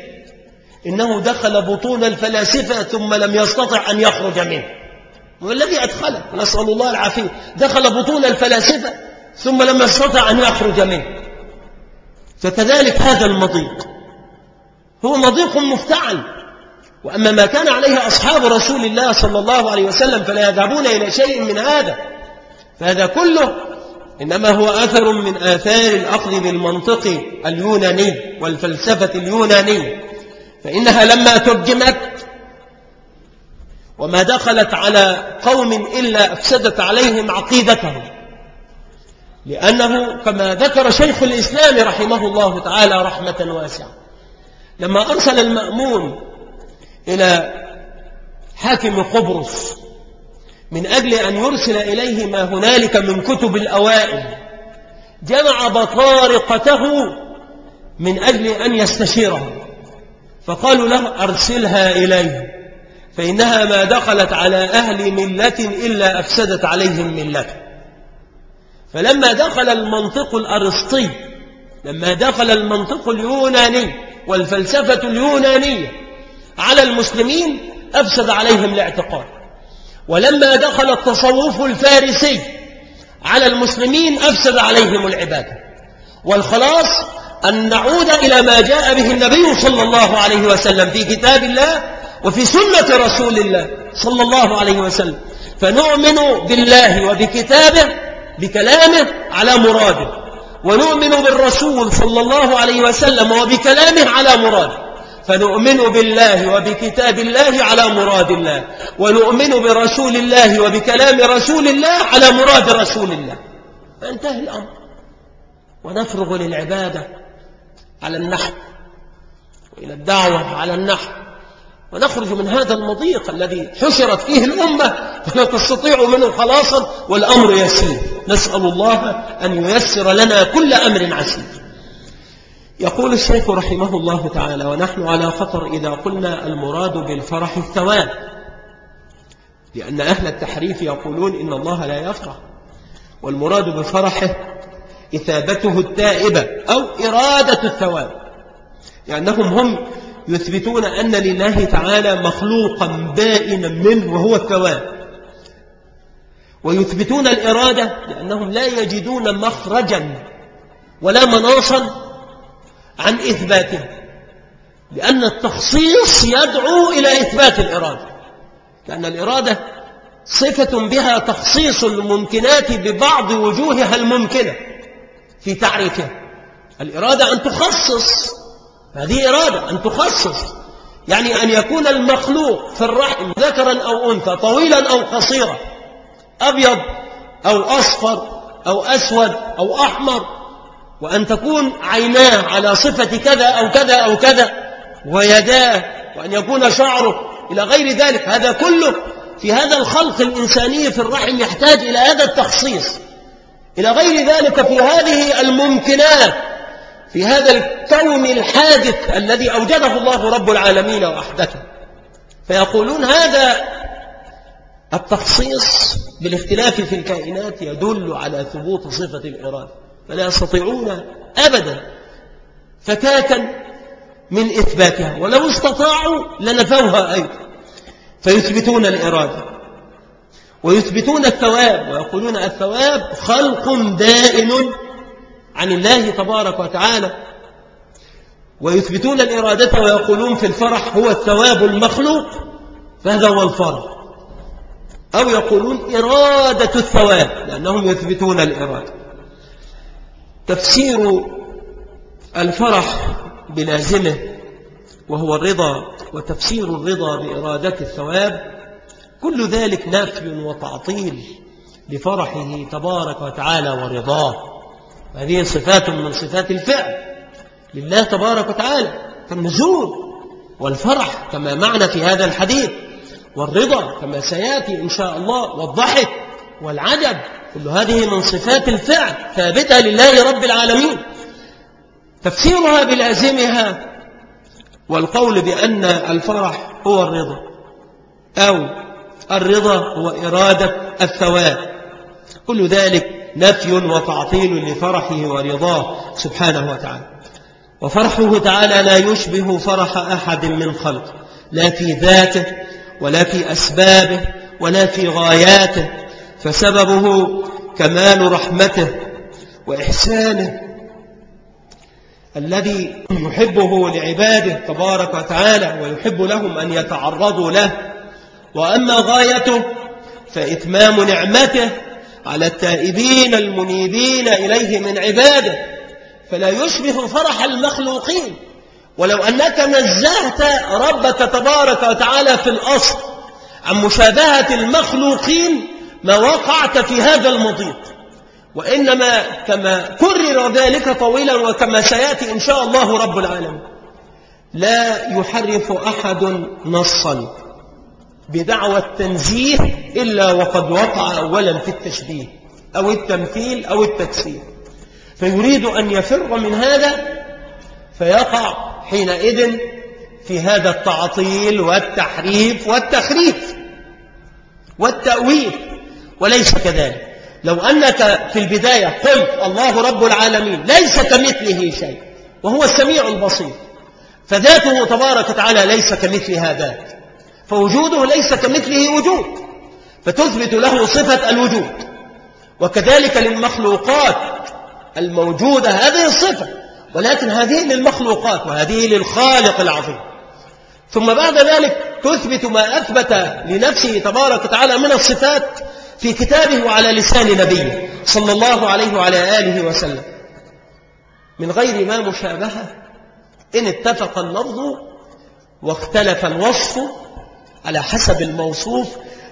إنه دخل بطون الفلاسفة ثم لم يستطع أن يخرج منه. والذي أدخله نسأل الله العافية. دخل بطون الفلاسفة ثم لم يستطع أن يخرج منه. فكذلك هذا المضيق. هو مضيق مفتعل. وأما ما كان عليه أصحاب رسول الله صلى الله عليه وسلم فلا يذهبون إلى شيء من هذا. فهذا كله إنما هو أثر من آثار الأخذ بالمنطق اليوناني والفلسفة اليونانية فإنها لما ترجمت وما دخلت على قوم إلا أفسدت عليهم عقيدتهم. لأنه كما ذكر شيخ الإسلام رحمه الله تعالى رحمة واسعة. لما أرسل المأمون إلى حاكم قبرص من أجل أن يرسل إليه ما هنالك من كتب الأوائل جمع بطارقته من أجل أن يستشيره. فقالوا له أرسلها إليه فإنها ما دخلت على أهل ملة إلا أفسدت عليهم ملة فلما دخل المنطق الأرسطي لما دخل المنطق اليوناني والفلسفة اليونانية على المسلمين أفسد عليهم الاعتقاد. ولما دخل التصوف الفارسي على المسلمين أفسد عليهم العبادة. والخلاص أن نعود إلى ما جاء به النبي صلى الله عليه وسلم في كتاب الله وفي سنة رسول الله صلى الله عليه وسلم. فنؤمن بالله وبكتابه بكلامه على مراده. ونؤمن بالرسول صلى الله عليه وسلم وبكلامه على مراده. فنؤمن بالله وبكتاب الله على مراد الله. ونؤمن برسول الله وبكلام رسول الله على مراد رسول الله. فانتهى الأمر. ونفرغ للعبادة على النحو. وإلى الدعوة على النحو. ونخرج من هذا المضيق الذي حشرت فيه الأمة فلا تستطيع منه خلاصا والأمر يسير. نسأل الله أن ييسر لنا كل أمر عسير. يقول الشيخ رحمه الله تعالى ونحن على خطر إذا قلنا المراد بالفرح الثواب. لأن أهل التحريف يقولون إن الله لا يفرح والمراد بفرحه إثابته التائبة أو إرادة الثواب لأنهم هم يثبتون أن لله تعالى مخلوقا بائنا منه وهو الثواب. ويثبتون الإرادة لأنهم لا يجدون مخرجا ولا مناصا عن إثباته لأن التخصيص يدعو إلى إثبات الإرادة لأن الإرادة صفة بها تخصيص الممكنات ببعض وجوهها الممكنة في تعريفها. الإرادة أن تخصص هذه إرادة أن تخصص. يعني أن يكون المخلوق في الرحم ذكرا أو أنثى طويلا أو قصيرا أبيض أو أصفر أو أسود أو أحمر وأن تكون عيناه على صفة كذا أو كذا أو كذا ويداه وأن يكون شعره إلى غير ذلك. هذا كله في هذا الخلق الإنساني في الرحم يحتاج إلى هذا التخصيص. إلى غير ذلك في هذه الممكنات. في هذا الكون الحادث الذي أوجده الله رب العالمين وأحدثه. فيقولون هذا التخصيص بالاختلاف في الكائنات يدل على ثبوت صفة الإرادة فلا يستطيعون أبدا فتاة من إثباتها. ولو استطاعوا لنفوها أيضا. فيثبتون الإرادة ويثبتون الثواب. ويقولون الثواب خلق دائم عن الله تبارك وتعالى. ويثبتون الإرادة ويقولون في الفرح هو الثواب المخلوق فهذا هو الفرح. أو يقولون إرادة الثواب لأنهم يثبتون الإرادة. تفسير الفرح بلازمه وهو الرضا وتفسير الرضا بإرادة الثواب كل ذلك نفي وتعطيل لفرحه تبارك وتعالى ورضاه. هذه صفات من صفات الفعل. لله تبارك وتعالى كالنزول والفرح كما معنى في هذا الحديث والرضا كما سيأتي إن شاء الله والضحك والعجب كل هذه من صفات الفعل ثابتة لله رب العالمين. تفسيرها بلازمها والقول بأن الفرح هو الرضا أو الرضا هو إرادة الثواب. كل ذلك نفي وتعطيل لفرحه ورضاه سبحانه وتعالى. وفرحه تعالى لا يشبه فرح أحد من خلقه لا في ذاته ولا في أسبابه ولا في غاياته فسببه كمال رحمته وإحسانه الذي يحبه لعباده تبارك وتعالى ويحب لهم أن يتعرضوا له. وأما غايته فإتمام نعمته على التائبين المنيبين إليه من عباده فلا يشبه فرح المخلوقين. ولو أنك نزهت ربك تبارك وتعالى في الأصل عن مشابهة المخلوقين ما وقعت في هذا المضيق. وإنما كما كرر ذلك طويلا وكما سيأتي إن شاء الله رب العالمين. لا يحرف أحد نصا. بدعوى التنزيه إلا وقد وقع أولا في التشبيه أو التمثيل أو التكسير. فيريد أن يفر من هذا فيقع حينئذ في هذا التعطيل والتحريف والتخريف والتأويل. وليس كذلك. لو أنك في البداية قلت الله رب العالمين ليس كمثله شيء وهو السميع البصير فذاته تبارك وتعالى ليس كمثلها ذات فوجوده ليس كمثله وجود فتثبت له صفة الوجود. وكذلك للمخلوقات الموجودة هذه الصفة ولكن هذه للمخلوقات وهذه للخالق العظيم. ثم بعد ذلك تثبت ما أثبت لنفسه تبارك وتعالى من الصفات في كتابه وعلى لسان نبيه صلى الله عليه وعلى آله وسلم. من غير ما مشابهة إن اتفق اللفظ واختلف الوصف على حسب الموصوف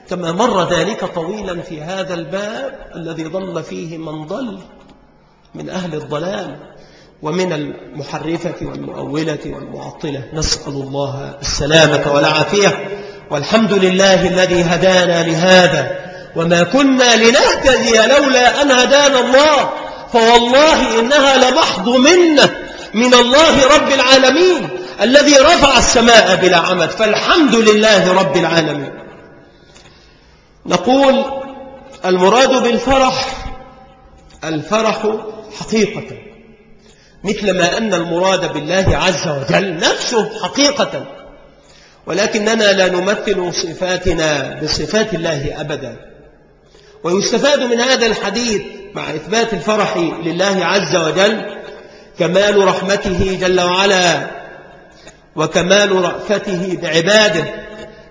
كما مر ذلك طويلا في هذا الباب الذي ضل فيه من ضل من أهل الضلال ومن المحرفة والمؤولة والمعطلة. نسأل الله السلامة والعافية. والحمد لله الذي هدانا لهذا. وما كنا لنهتدي لولا أن هدانا الله. فوالله إنها لمحض منه. من الله رب العالمين. الذي رفع السماء بلا عمد فالحمد لله رب العالمين. نقول المراد بالفرح الفرح حقيقة مثل ما أن المراد بالله عز وجل نفسه حقيقة. ولكننا لا نمثل صفاتنا بصفات الله أبدا. ويستفاد من هذا الحديث مع إثبات الفرح لله عز وجل كمال رحمته جل وعلا. وكمال رأفته بعباده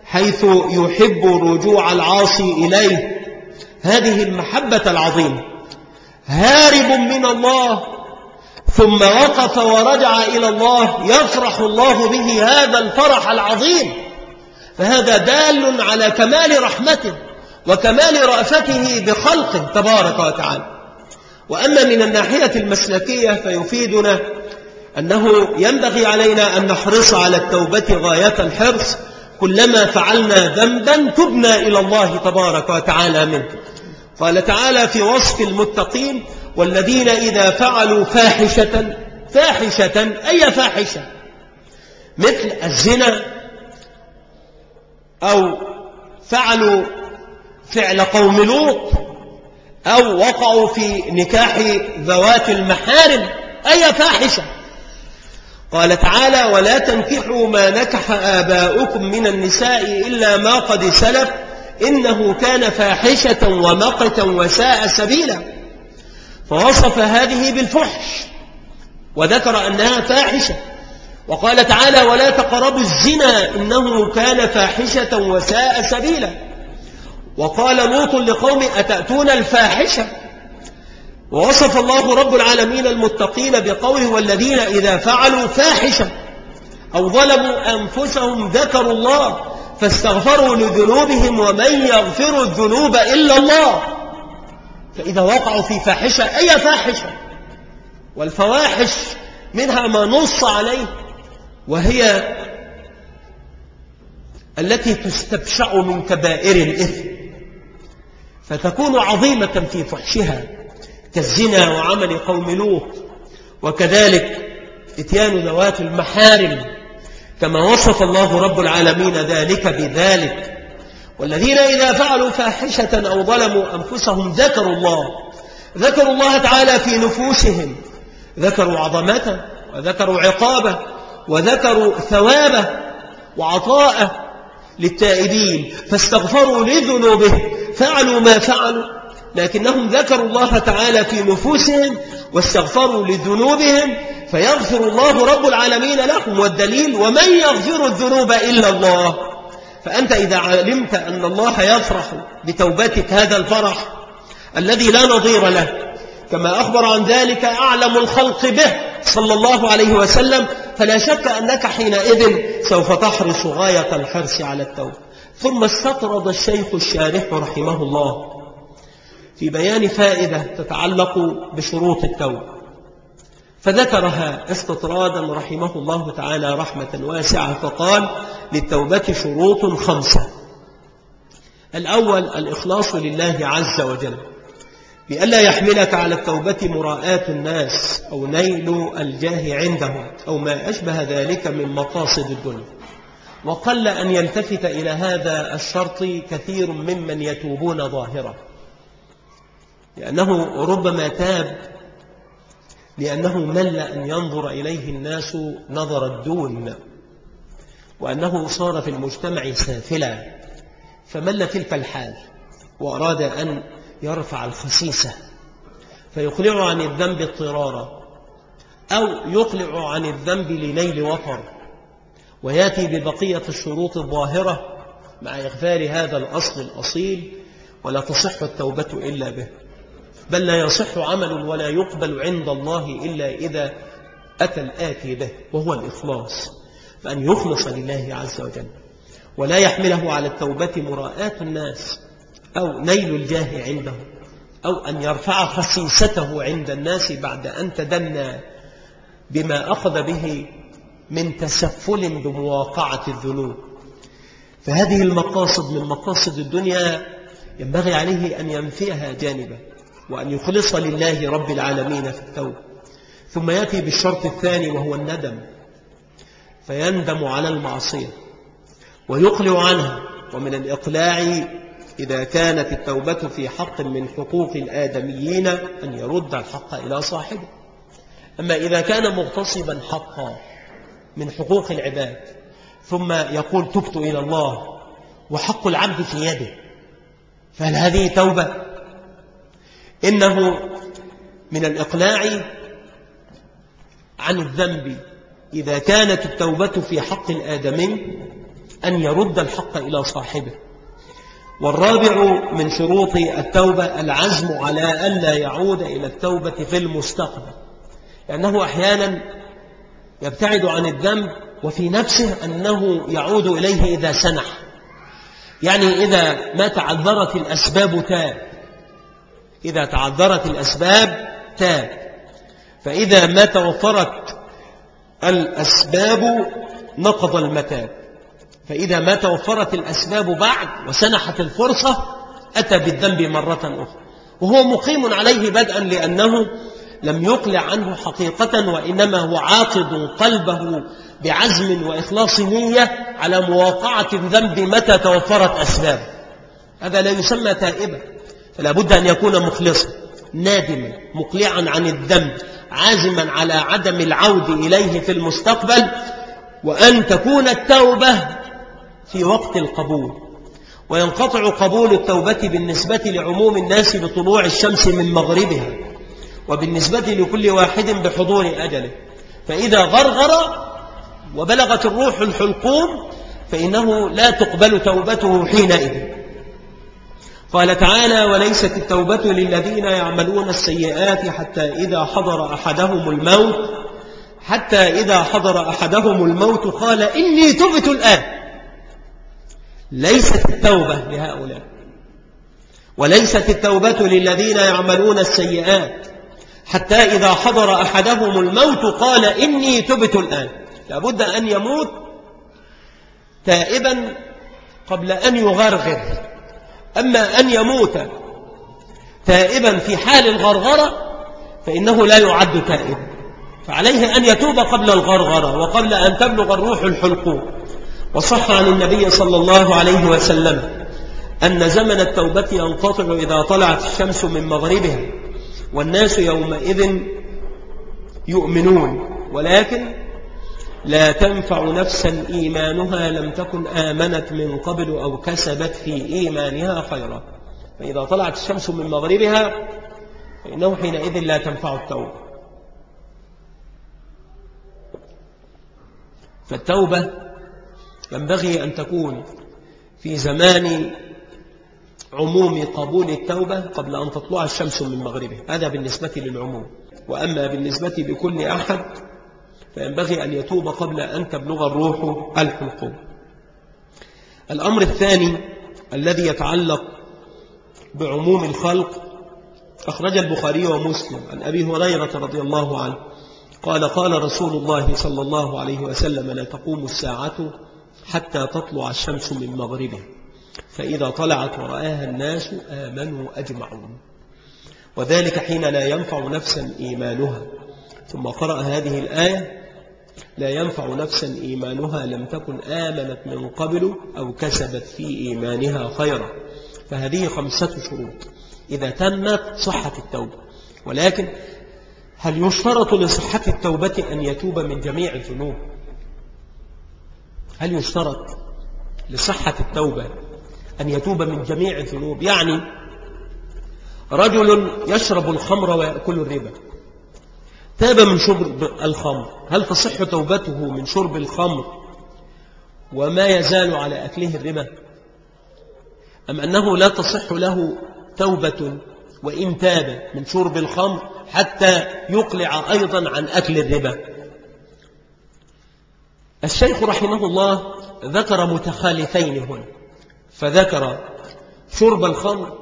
حيث يحب رجوع العاصي إليه. هذه المحبة العظيمة. هارب من الله ثم وقف ورجع إلى الله يفرح الله به هذا الفرح العظيم. فهذا دال على كمال رحمته وكمال رأفته بخلقه تبارك وتعالى. وأما من الناحية المسلكية فيفيدنا أنه ينبغي علينا أن نحرص على التوبة غاية الحرص كلما فعلنا ذنبا تبنا إلى الله تبارك وتعالى منه. قال تعالى في وصف المتقين والذين إذا فعلوا فاحشة فاحشة أي فاحشة؟ مثل الزنا أو فعلوا فعل قوم لوط أو وقعوا في نكاح ذوات المحارم أي فاحشة؟ قال تعالى ولا تنكحوا ما نكح آباؤكم من النساء إلا ما قد سلف إنه كان فاحشة ومقتا وساء سبيلا. فوصف هذه بالفحش وذكر أنها فاحشة وقال تعالى ولا تقربوا الزنا إنه كان فاحشة وساء سبيلا. وقال لوط لقوم أتأتون الفاحشة؟ ووصف الله رب العالمين المتقين بقوله والذين إذا فعلوا فاحشة أو ظلموا أنفسهم ذكروا الله فاستغفروا لذنوبهم ومن يغفر الذنوب إلا الله فإذا وقعوا في فاحشة أي فاحشة؟ والفواحش منها ما نص عليه وهي التي تستبشع من كبائر الإثم فتكون عظيمة في فحشها. كالزنا وعمل قوم لوط وكذلك إتيان ذوات المحارم كما وصف الله رب العالمين ذلك بذلك. والذين إذا فعلوا فاحشة أو ظلموا أنفسهم ذكروا الله ذكروا الله تعالى في نفوسهم ذكروا عظمته وذكروا عقابه وذكروا ثوابه وعطاءه للتائبين. فاستغفروا لذنوبهم فعلوا ما فعلوا. لكنهم ذكروا الله تعالى في نفوسهم واستغفروا لذنوبهم فيغفر الله رب العالمين لهم والدليل ومن يغفر الذنوب إلا الله. فأنت إذا علمت أن الله يفرح بتوبتك هذا الفرح الذي لا نظير له كما أخبر عن ذلك أعلم الخلق به صلى الله عليه وسلم فلا شك أنك حينئذ سوف تحرص غاية الحرص على التوبة. ثم استطرد الشيخ الشارح رحمه الله. في بيان فائدة تتعلق بشروط التوبة. فذكرها استطرادا رحمه الله تعالى رحمة واسعة فقال للتوبة شروط خمسة. الأول الإخلاص لله عز وجل. بألا يحملك على التوبة مراءات الناس أو نيل الجاه عندهم أو ما أشبه ذلك من مقاصد الدنيا. وقل أن يلتفت إلى هذا الشرط كثير ممن يتوبون ظاهرا. لأنه ربما تاب لأنه مل أن ينظر إليه الناس نظر الدون وأنه صار في المجتمع سافلا فمل تلك الحال وأراد أن يرفع الخسيسة فيقلع عن الذنب اضطرارا أو يقلع عن الذنب لنيل وطر ويأتي ببقية الشروط الظاهرة مع إغفال هذا الأصل الأصيل ولا تصح التوبة إلا به. بل لا يصح عمل ولا يقبل عند الله إلا إذا أتى الآتي به وهو الإخلاص. فأن يخلص لله عز وجل ولا يحمله على التوبة مراءات الناس أو نيل الجاه عنده أو أن يرفع خصيصته عند الناس بعد أن تدنى بما أخذ به من تسفل بمواقعة الذنوب. فهذه المقاصد من مقاصد الدنيا ينبغي عليه أن ينفيها جانبا. وأن يخلص لله رب العالمين في التوبة. ثم يأتي بالشرط الثاني وهو الندم. فيندم على المعصية. ويقلع عنها. ومن الإقلاع إذا كانت التوبة في حق من حقوق الآدميين أن يرد الحق إلى صاحبه. أما إذا كان مغتصبا حقا من حقوق العباد ثم يقول تبت إلى الله وحق العبد في يده فهل هذه توبة؟ إنه من الإقلاع عن الذنب. إذا كانت التوبة في حق الآدمي أن يرد الحق إلى صاحبه. والرابع من شروط التوبة العزم على أن لا يعود إلى التوبة في المستقبل. لأنه أحيانا يبتعد عن الذنب وفي نفسه أنه يعود إليه إذا سنح. يعني إذا ما تعذرت الأسباب تاب إذا تعذرت الأسباب تاب. فإذا ما توفرت الأسباب نقض المتاب. فإذا ما توفرت الأسباب بعد وسنحت الفرصة أتى بالذنب مرة أخرى. وهو مقيم عليه بدءا لأنه لم يقلع عنه حقيقة وإنما هو عاقد قلبه بعزم وإخلاص نية على مواقعة الذنب متى توفرت أسباب. هذا لا يسمى تائبا. فلا بد أن يكون مخلصا نادما مقلعا عن الذنب عازما على عدم العود إليه في المستقبل وأن تكون التوبة في وقت القبول. وينقطع قبول التوبة بالنسبة لعموم الناس بطلوع الشمس من مغربها وبالنسبة لكل واحد بحضور أجله. فإذا غرغر وبلغت الروح الحلقوم فإنه لا تقبل توبته حينئذ. قال تعالى وليست التوبة للذين يعملون السيئات حتى إذا حضر أحدهم الموت حتى إذا حضر أحدهم الموت قال إني تبت الآن. ليست التوبة لهؤلاء. وليست التوبة للذين يعملون السيئات حتى إذا حضر أحدهم الموت قال إني تبت الآن. لابد أن يموت تائبا قبل أن يغرغر. أما أن يموت تائبا في حال الغرغرة فإنه لا يعد تائبا فعليه أن يتوب قبل الغرغرة وقبل أن تبلغ الروح الحلقوم وصح عن النبي صلى الله عليه وسلم أن زمن التوبة ينقطع إذا طلعت الشمس من مغربها والناس يومئذ يؤمنون. ولكن لا تنفع نفسا إيمانها لم تكن آمنت من قبل أو كسبت في إيمانها خيرا. فإذا طلعت الشمس من مغربها فإنه حينئذ لا تنفع التوبة. فالتوبة ينبغي أن تكون في زمان عموم قبول التوبة قبل أن تطلع الشمس من مغربها. هذا بالنسبة للعموم. وأما بالنسبة لكل أحد فينبغي أن يتوب قبل أن تبلغ الروح الحلقوم الأمر الثاني الذي يتعلق بعموم الخلق أخرج البخاري ومسلم عن أبي هريرة رضي الله عنه قال قال رسول الله صلى الله عليه وسلم لا تقوم الساعة حتى تطلع الشمس من مغربه فإذا طلعت ورآها الناس آمنوا أجمعون. وذلك حين لا ينفع نفسا إيمانها. ثم قرأ هذه الآية لا ينفع نفسا إيمانها لم تكن آمنت من قبل أو كسبت في إيمانها خيرا. فهذه خمسة شروط. إذا تمت صحة التوبة. ولكن هل يشترط لصحة التوبة أن يتوب من جميع الذنوب؟ هل يشترط لصحة التوبة أن يتوب من جميع الذنوب؟ يعني رجل يشرب الخمر ويأكل الربا. تاب من شرب الخمر. هل تصح توبته من شرب الخمر؟ وما يزال على أكله الربا. أم أنه لا تصح له توبة وإن تاب من شرب الخمر حتى يقلع أيضا عن أكل الربا؟ الشيخ رحمه الله ذكر متخالفين هنا. فذكر شرب الخمر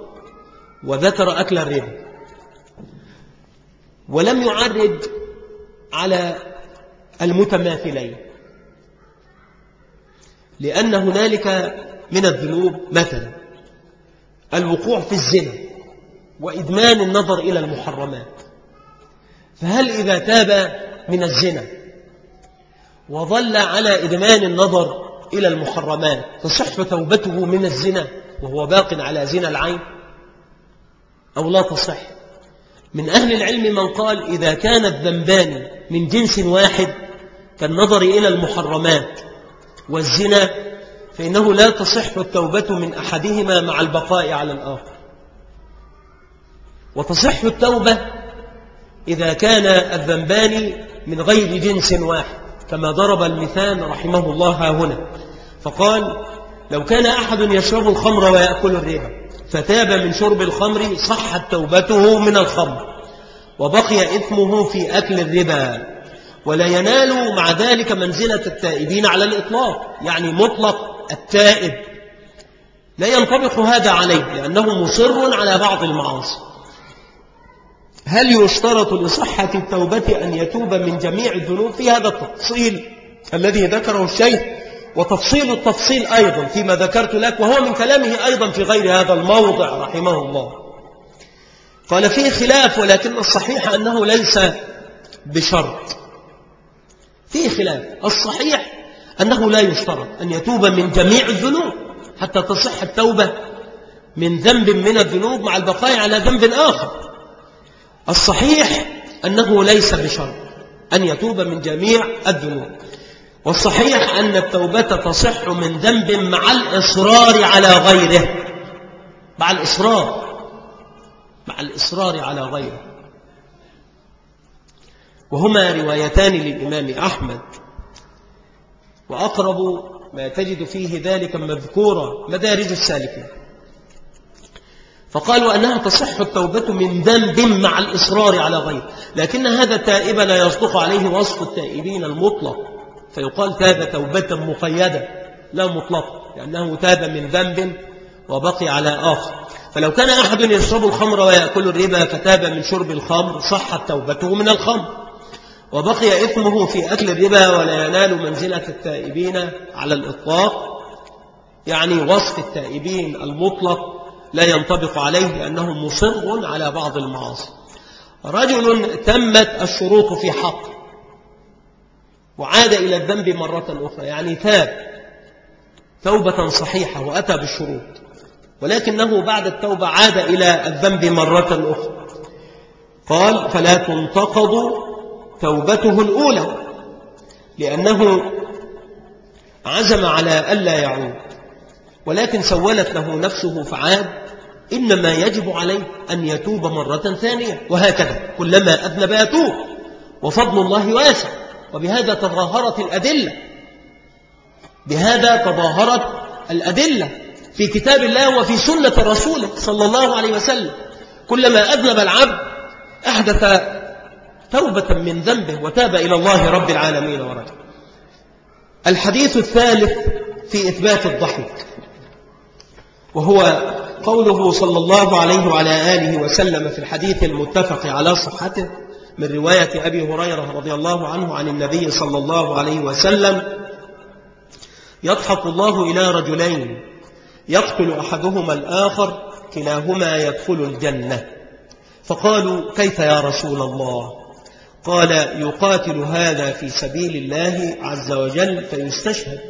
وذكر أكل الربا. ولم يعرج على المتماثلين. لأن هنالك من الذنوب مثلا الوقوع في الزنا وإدمان النظر إلى المحرمات. فهل إذا تاب من الزنا وظل على إدمان النظر إلى المحرمات تصح توبته من الزنا وهو باق على زنا العين أو لا تصح؟ من أهل العلم من قال إذا كان الذنبان من جنس واحد كالنظر إلى المحرمات والزنا فإنه لا تصح التوبة من أحدهما مع البقاء على الآخر. وتصح التوبة إذا كان الذنبان من غير جنس واحد كما ضرب المثال رحمه الله هنا. فقال لو كان أحد يشرب الخمر ويأكل الربا فتاب من شرب الخمر صحت توبته من الخمر وبقي إثمه في أكل الربا ولا ينال مع ذلك منزلة التائبين على الإطلاق يعني مطلق التائب. لا ينطبق هذا عليه لأنه مصر على بعض المعاصي. هل يشترط لصحة التوبة أن يتوب من جميع الذنوب في هذا التفصيل الذي ذكره الشيخ؟ وتفصيل التفصيل أيضا فيما ذكرت لك وهو من كلامه أيضا في غير هذا الموضع رحمه الله. قال فيه خلاف ولكن الصحيح أنه ليس بشرط. فيه خلاف. الصحيح أنه لا يشترط أن يتوب من جميع الذنوب حتى تصح التوبة من ذنب من الذنوب مع البقاء على ذنب آخر. الصحيح أنه ليس بشرط أن يتوب من جميع الذنوب. والصحيح أن التوبة تصح من ذنب مع الإصرار على غيره. مع الإصرار. مع الإصرار على غيره. وهما روايتان للإمام أحمد. وأقرب ما تجد فيه ذلك مذكورا مدارج السالكين. فقالوا أنها تصح التوبة من ذنب مع الإصرار على غيره. لكن هذا التائب لا يصدق عليه وصف التائبين المطلق. فيقال تاب توبة مقيدة لا مطلق لأنه تاب من ذنب وبقي على آخر. فلو كان أحد يشرب الخمر ويأكل الربا فتاب من شرب الخمر صحت توبته من الخمر. وبقي إثمه في أكل الربا ولا ينال منزلة التائبين على الإطلاق. يعني وصف التائبين المطلق لا ينطبق عليه لأنه مصر على بعض المعاصي. رجل تمت الشروط في حق وعاد إلى الذنب مرة أخرى. يعني تاب توبة صحيحة وأتى بالشروط ولكنه بعد التوبة عاد إلى الذنب مرة أخرى. قال فلا تنتقض توبته الأولى لأنه عزم على ألا يعود ولكن سولت له نفسه فعاد إنما يجب عليه أن يتوب مرة ثانية وهكذا كلما أذنب يتوب وفضل الله واسع. وبهذا تظاهرت الأدلة. بهذا تظاهرت الأدلة في كتاب الله وفي سنة رسوله صلى الله عليه وسلم. كلما أذنب العبد أحدث توبة من ذنبه وتاب إلى الله رب العالمين ورجع الحديث الثالث في إثبات الضحك وهو قوله صلى الله عليه وعلى آله وسلم في الحديث المتفق على صحته من رواية أبي هريرة رضي الله عنه عن النبي صلى الله عليه وسلم يضحك الله إلى رجلين يقتل أحدهما الآخر كلاهما يدخل الجنة. فقالوا كيف يا رسول الله؟ قال يقاتل هذا في سبيل الله عز وجل فيستشهد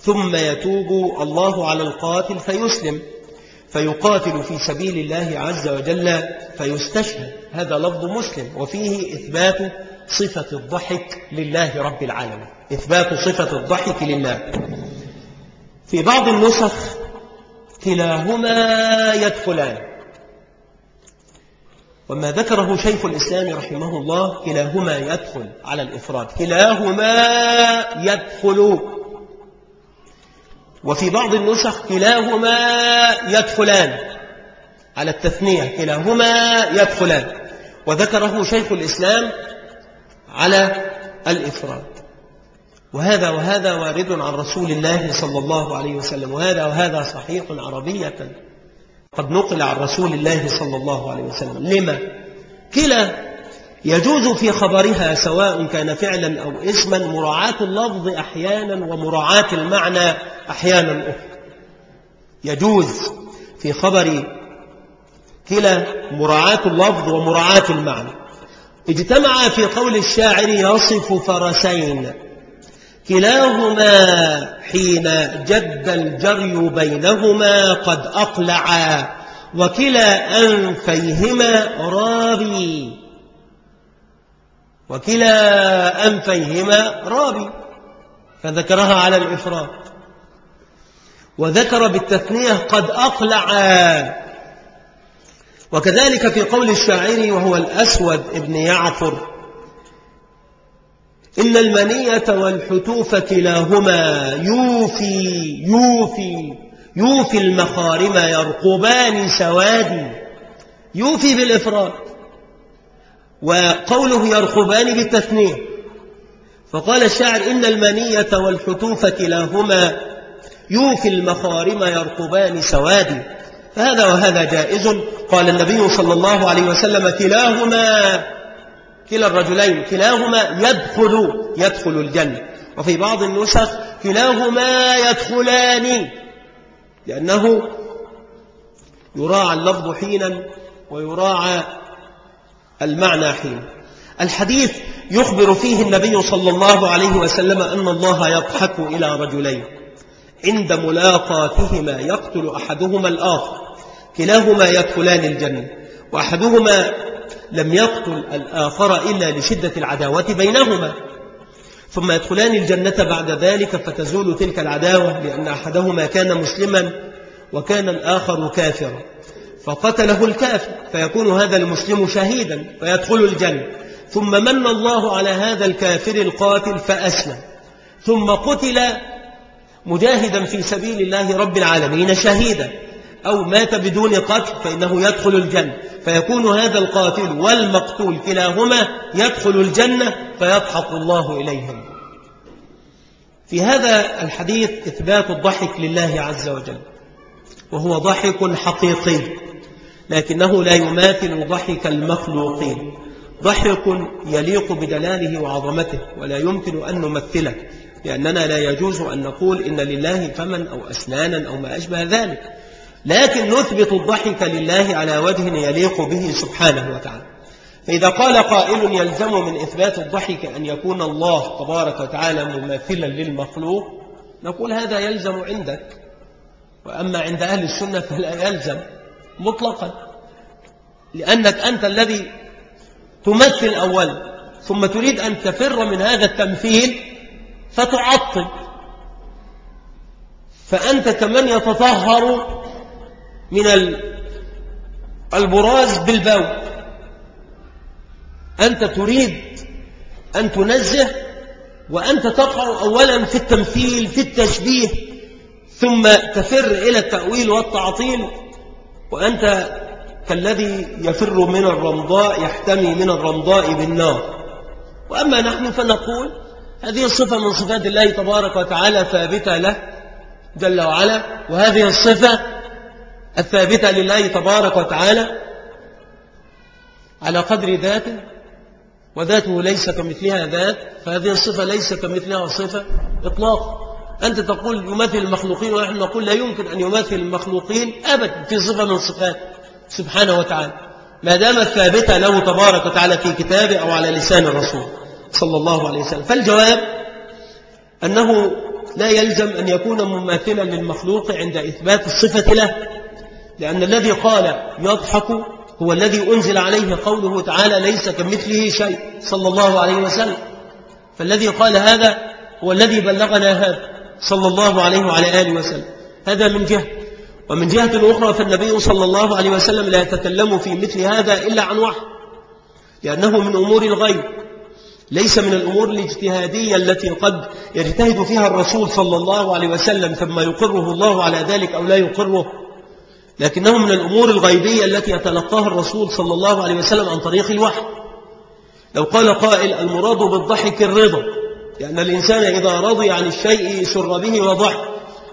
ثم يتوب الله على القاتل فيسلم. فيقاتل في سبيل الله عز وجل فيستشهد. هذا لفظ مسلم وفيه إثبات صفة الضحك لله رب العالمين. إثبات صفة الضحك لله. في بعض النسخ كلاهما يدخلان. وما ذكره شيخ الإسلام رحمه الله كلاهما يدخل على الإفراد. كلاهما يدخل. وفي بعض النسخ كلاهما يدخلان على التثنية كلاهما يدخلان. وذكره شيخ الإسلام على الإفراد. وهذا وهذا وارد عن رسول الله صلى الله عليه وسلم وهذا وهذا صحيح عربية. قد نقل عن رسول الله صلى الله عليه وسلم. لما؟ كلا يجوز في خبرها سواء كان فعلا أو اسما مراعاة اللفظ أحيانا ومراعاة المعنى أحيانا أخرى. يجوز في خبر كلا مراعاة اللفظ ومراعاة المعنى. اجتمع في قول الشاعر يصف فرسين. كلاهما حين جد الجري بينهما قد أقلعا وكلا أنفيهما رابي وكلا أنفيهما رابي فذكرها على الإفراد. وذكر بالتثنية قد أقلعا وكذلك في قول الشاعر وهو الأسود ابن يعفر إن المنية والحتوف كلاهما يوفي يوفي يوفي المخارم يرقبان سوادي يوفي بالإفراد. وقوله يرقبان بالتثنية فقال الشاعر إن المنية والحتوف كلاهما يوفي المخارم يرقبان سوادي. فهذا وهذا جائز. قال النبي صلى الله عليه وسلم كلاهما كلا الرجلين كلاهما يدخل يدخل الجنة. وفي بعض النسخ كلاهما يدخلان لأنه يراعى اللفظ حينا ويراعى المعنى حين. الحديث يخبر فيه النبي صلى الله عليه وسلم أن الله يضحك إلى رجلين. عند ملاقاتهما يقتل أحدهما الآخر. كلاهما يدخلان الجنة. وأحدهما لم يقتل الآخر إلا لشدة العداوة بينهما. ثم يدخلان الجنة بعد ذلك فتزول تلك العداوة لأن أحدهما كان مسلما وكان الآخر كافرا. فقتله الكافر فيكون هذا المسلم شهيدا فيدخل الجنة. ثم من الله على هذا الكافر القاتل فأسلم. ثم قتل مجاهدا في سبيل الله رب العالمين شهيدا. أو مات بدون قتل فإنه يدخل الجنة. فيكون هذا القاتل والمقتول كلاهما يدخل الجنة فيضحك الله إليهم. في هذا الحديث إثبات الضحك لله عز وجل. وهو ضحك حقيقي. لكنه لا يماثل ضحك المخلوقين. ضحك يليق بدلاله وعظمته ولا يمكن أن نمثله لأننا لا يجوز أن نقول إن لله فمن أو أسنانا أو ما أشبه ذلك. لكن نثبت الضحك لله على وجه يليق به سبحانه وتعالى. فإذا قال قائل يلزم من إثبات الضحك أن يكون الله تبارك وتعالى مماثلا للمخلوق نقول هذا يلزم عندك. وأما عند أهل السنة فلا يلزم. مطلقا. لأنك أنت الذي تمثل أولا. ثم تريد أن تفر من هذا التمثيل فتعطل. فأنت كمن يتطهر من البراز بالبول. أنت تريد أن تنزه وأنت تقع أولا في التمثيل في التشبيه ثم تفر إلى التأويل والتعطيل. وأنت كالذي يفر من الرمضاء يحتمي من الرمضاء بالنار. وأما نحن فنقول هذه الصفة من صفات الله تبارك وتعالى ثابتة له جل وعلا وهذه الصفة الثابتة لله تبارك وتعالى على قدر ذاته وذاته ليس كمثلها ذات فهذه الصفة ليس كمثلها صفة إطلاق. أنت تقول يمثل المخلوقين ونحن نقول لا يمكن أن يمثل المخلوقين أبدا في صفة من صفات سبحانه وتعالى. ما دامت ثابتة له تبارك وتعالى في كتابه أو على لسان الرسول صلى الله عليه وسلم. فالجواب أنه لا يلزم أن يكون مماثلا للمخلوق عند إثبات الصفة له لأن الذي قال يضحك هو الذي أنزل عليه قوله تعالى ليس كمثله شيء صلى الله عليه وسلم. فالذي قال هذا هو الذي بلغنا هذا. صلى الله عليه وعلى آله وسلم. هذا من جهة. ومن جهة أخرى فالنبي صلى الله عليه وسلم لا يتكلم في مثل هذا إلا عن وحي لأنه من أمور الغيب ليس من الأمور الاجتهادية التي قد يجتهد فيها الرسول صلى الله عليه وسلم ثم يقره الله على ذلك أو لا يقره لكنه من الأمور الغيبية التي يتلقاها الرسول صلى الله عليه وسلم عن طريق الوحي. لو قال قائل المراد بالضحك الرضا. لأن الإنسان إذا رضي عن الشيء سر به وضحك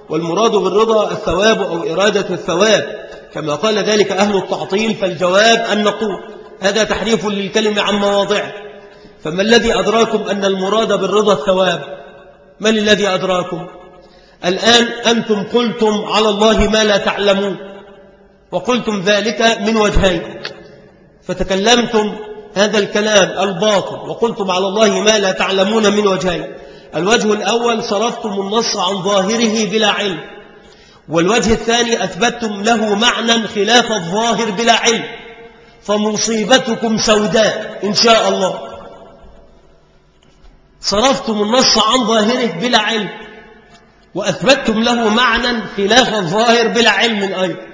والمراد بالرضا الثواب أو إرادة الثواب. كما قال ذلك أهل التعطيل فالجواب أن نقول هذا تحريف للكلمة عن مواضعه فما الذي أدراكم أن المراد بالرضا الثواب؟ من الذي أدراكم؟ الآن أنتم قلتم على الله ما لا تعلمون وقلتم ذلك من وجهين فتكلمتم هذا الكلام الباطل وقلتم على الله ما لا تعلمون من وجهين. الوجه الأول صرفتم النص عن ظاهره بلا علم. والوجه الثاني أثبتتم له معنى خلاف الظاهر بلا علم. فمصيبتكم سوداء إن شاء الله. صرفتم النص عن ظاهره بلا علم. وأثبتتم له معنى خلاف الظاهر بلا علم أيضا.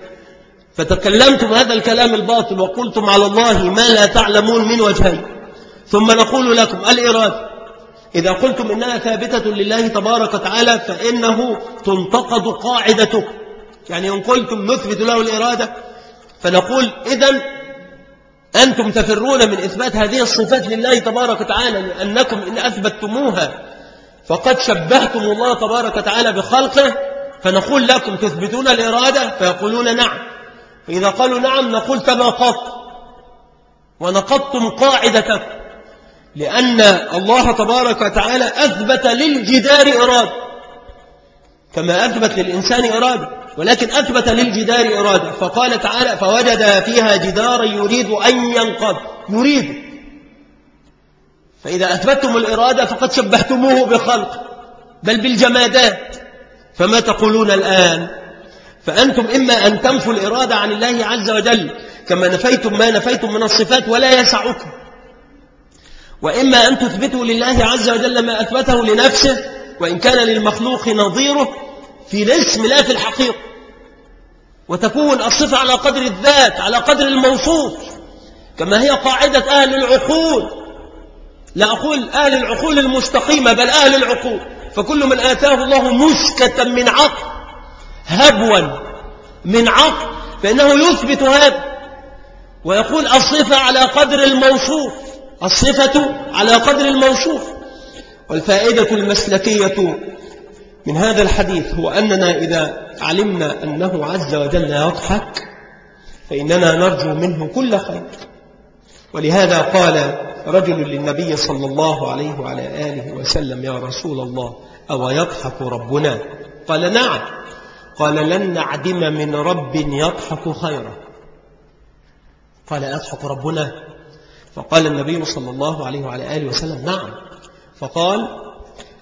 فتكلمتم هذا الكلام الباطل وقلتم على الله ما لا تعلمون من وجهين. ثم نقول لكم الإرادة. إذا قلتم إنها ثابتة لله تبارك وتعالى فإنه تنتقد قاعدتكم يعني إن قلتم نثبت له الإرادة فنقول إذن أنتم تفرون من إثبات هذه الصفات لله تبارك وتعالى لأنكم إن أثبتتموها. فقد شبهتم الله تبارك وتعالى بخلقه فنقول لكم تثبتون الإرادة؟ فيقولون نعم. فإذا قالوا نعم نقول تناقضت. ونقضتم قاعدتكم لأن الله تبارك وتعالى أثبت للجدار إرادة. كما أثبت للإنسان إرادة. ولكن أثبت للجدار إرادة. فقال تعالى فوجد فيها جدارا يريد أن ينقض. يريد. فإذا أثبتتم الإرادة فقد شبهتموه بخلق. بل بالجمادات. فما تقولون الآن؟ فأنتم إما أن تنفوا الإرادة عن الله عز وجل كما نفيتم ما نفيتم من الصفات ولا يسعكم. وإما أن تثبتوا لله عز وجل ما أثبته لنفسه وإن كان للمخلوق نظيره في الاسم لا في الحقيقة. وتكون الصفة على قدر الذات على قدر الموصوف كما هي قاعدة أهل العقول. لا أقول أهل العقول المستقيمة بل أهل العقول. فكل من آتاه الله مسكة من عقل هبوا من عقل فإنه يثبت هذا. ويقول الصفة على قدر الموصوف الصفة على قدر الموصوف. والفائدة المسلكية من هذا الحديث هو أننا إذا علمنا أنه عز وجل يضحك فإننا نرجو منه كل خير. ولهذا قال رجل للنبي صلى الله عليه وعلى آله وسلم يا رسول الله أو يضحك ربنا؟ قال نعم. قال لن نعدم من رب يضحك خيرا. قال يضحك ربنا؟ فقال النبي صلى الله عليه وعلى آله وسلم نعم. فقال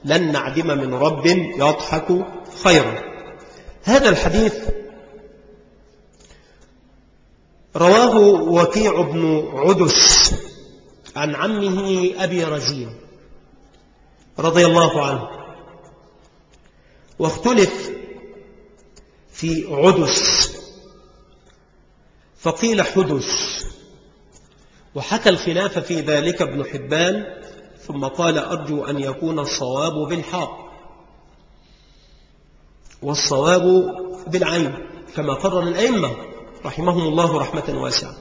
لن نعدم من رب يضحك خيرا. هذا الحديث رواه وكيع بن عدس عن عمه أبي رزين رضي الله عنه. واختلف في عدس. فقيل حدث. وحكى الخلاف في ذلك ابن حبان ثم قال أرجو أن يكون الصواب بالحق والصواب بالعين كما قرر الأئمة رحمهم الله رحمة واسعة.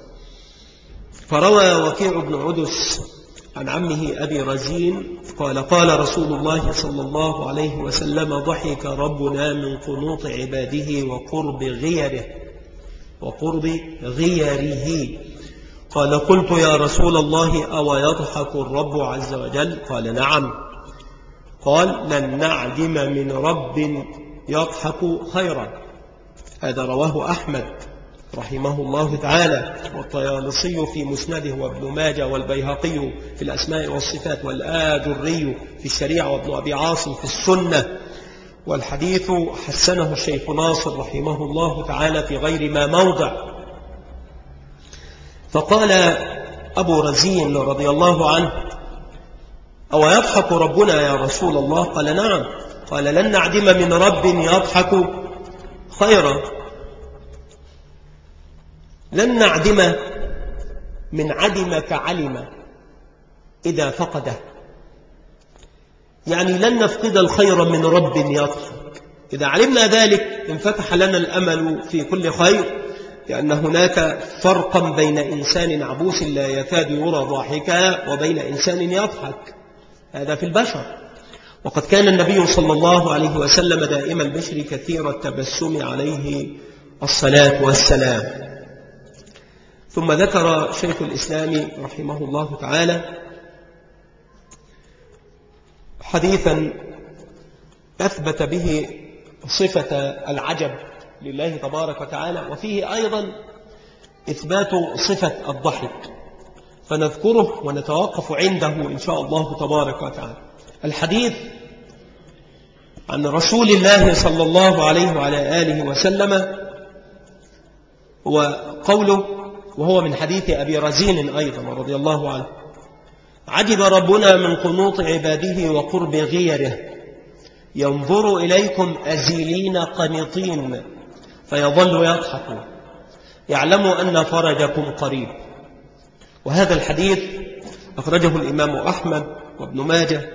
فروى وكيع بن عدس عن عمه أبي رزين قال قال رسول الله صلى الله عليه وسلم ضحك ربنا من قنوط عباده وقرب غيره وقرب غيره. قال قلت يا رسول الله أو يضحك الرب عز وجل؟ قال نعم. قال لن نعدم من رب يضحك خيرا. هذا رواه أحمد. رحمه الله تعالى والطيالصي في مسنده وابن ماجة والبيهقي في الأسماء والصفات والآجري في الشريعة وابن أبي عاصم في السنة. والحديث حسنه الشيخ ناصر رحمه الله تعالى في غير ما موضع. فقال أبو رزين رضي الله عنه أو يضحك ربنا يا رسول الله؟ قال نعم. قال لن نعدم من رب يضحك خيرا. لن نعدم من عدم كعلم إذا فقده. يعني لن نفقد الخير من رب يضحك إذا علمنا ذلك انفتح لنا الأمل في كل خير لأن هناك فرقا بين إنسان عبوس لا يكاد يرى ضاحكا وبين إنسان يضحك. هذا في البشر. وقد كان النبي صلى الله عليه وسلم دائم البشر كثير التبسم عليه الصلاة والسلام. ثم ذكر شيخ الإسلام رحمه الله تعالى حديثا أثبت به صفة العجب لله تبارك وتعالى وفيه أيضا إثبات صفة الضحك فنذكره ونتوقف عنده إن شاء الله تبارك وتعالى. الحديث عن رسول الله صلى الله عليه وعلى آله وسلم وقوله وهو من حديث أبي رزين أيضا رضي الله عنه. عجب ربنا من قنوط عباده وقرب غيره. ينظر إليكم أزيلين قنطين فيظل يضحك. يعلم أن فرجكم قريب. وهذا الحديث أخرجه الإمام أحمد وابن ماجه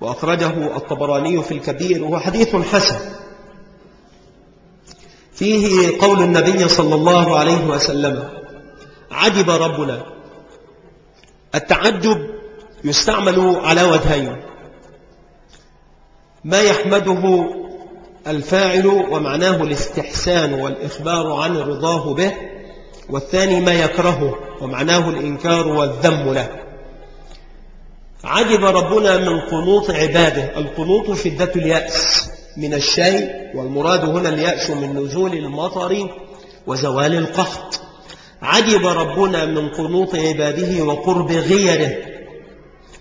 وأخرجه الطبراني في الكبير وهو حديث حسن. فيه قول النبي صلى الله عليه وسلم عجب ربنا. التعجب يستعمل على وجهين ما يحمده الفاعل ومعناه الاستحسان والإخبار عن رضاه به والثاني ما يكرهه ومعناه الإنكار والذم له. عجب ربنا من قنوط عباده القنوط شدة اليأس. من الشيء والمراد هنا اليأس من نزول المطر وزوال القحط. عجب ربنا من قنوط عباده وقرب غيره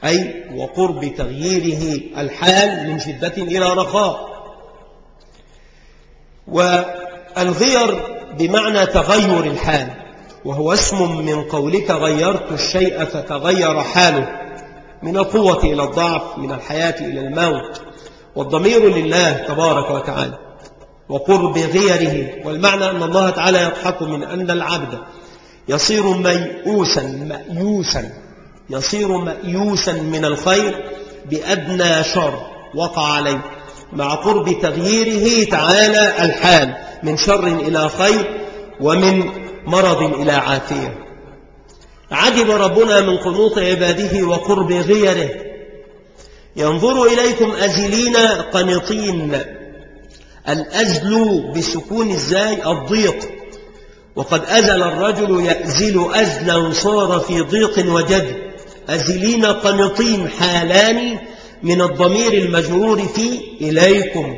أي وقرب تغييره الحال من شدة إلى رخاء. والغير بمعنى تغير الحال وهو اسم من قولك غيرت الشيء فتغير حاله من القوة إلى الضعف من الحياة إلى الموت. والضمير لله تبارك وتعالى وقرب غيره والمعنى أن الله تعالى يضحك من أن العبد يصير ميؤوسا مأيوسا يصير مأيوسا من الخير بأدنى شر وقع عليه مع قرب تغييره تعالى الحال من شر إلى خير ومن مرض إلى عافية. عجب ربنا من قنوط عباده وقرب غيره ينظر إليكم أزلين قنطين. الأزل بسكون الزاي الضيق. وقد أزل الرجل يأزل أزلا صار في ضيق وجد. أزلين قنطين حالان من الضمير المجرور في إليكم.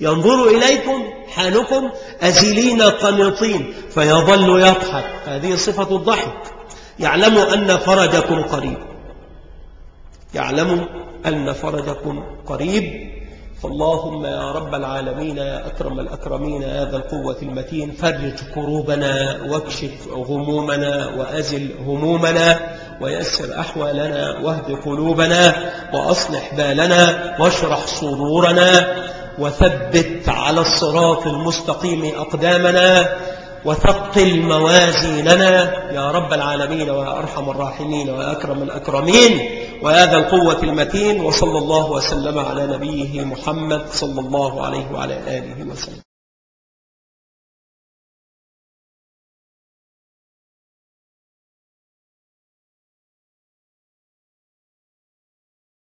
ينظر إليكم حالكم أزلين قنطين. فيظل يضحك. هذه صفة الضحك. يعلم أن فرجكم قريب. يعلم أن فرجكم قريب. فاللهم يا رب العالمين يا أكرم الأكرمين يا ذا القوة المتين فرج كروبنا واكشف غمومنا وأزل همومنا ويسر أحوالنا واهد قلوبنا وأصلح بالنا واشرح صدورنا وثبت على الصراط المستقيم أقدامنا. وثقل موازيننا يا رب العالمين ويا أرحم الراحمين ويا أكرم الأكرمين ويا ذا القوة المتين وصلى الله وسلم على نبيه محمد صلى الله عليه وعلى آله وسلم.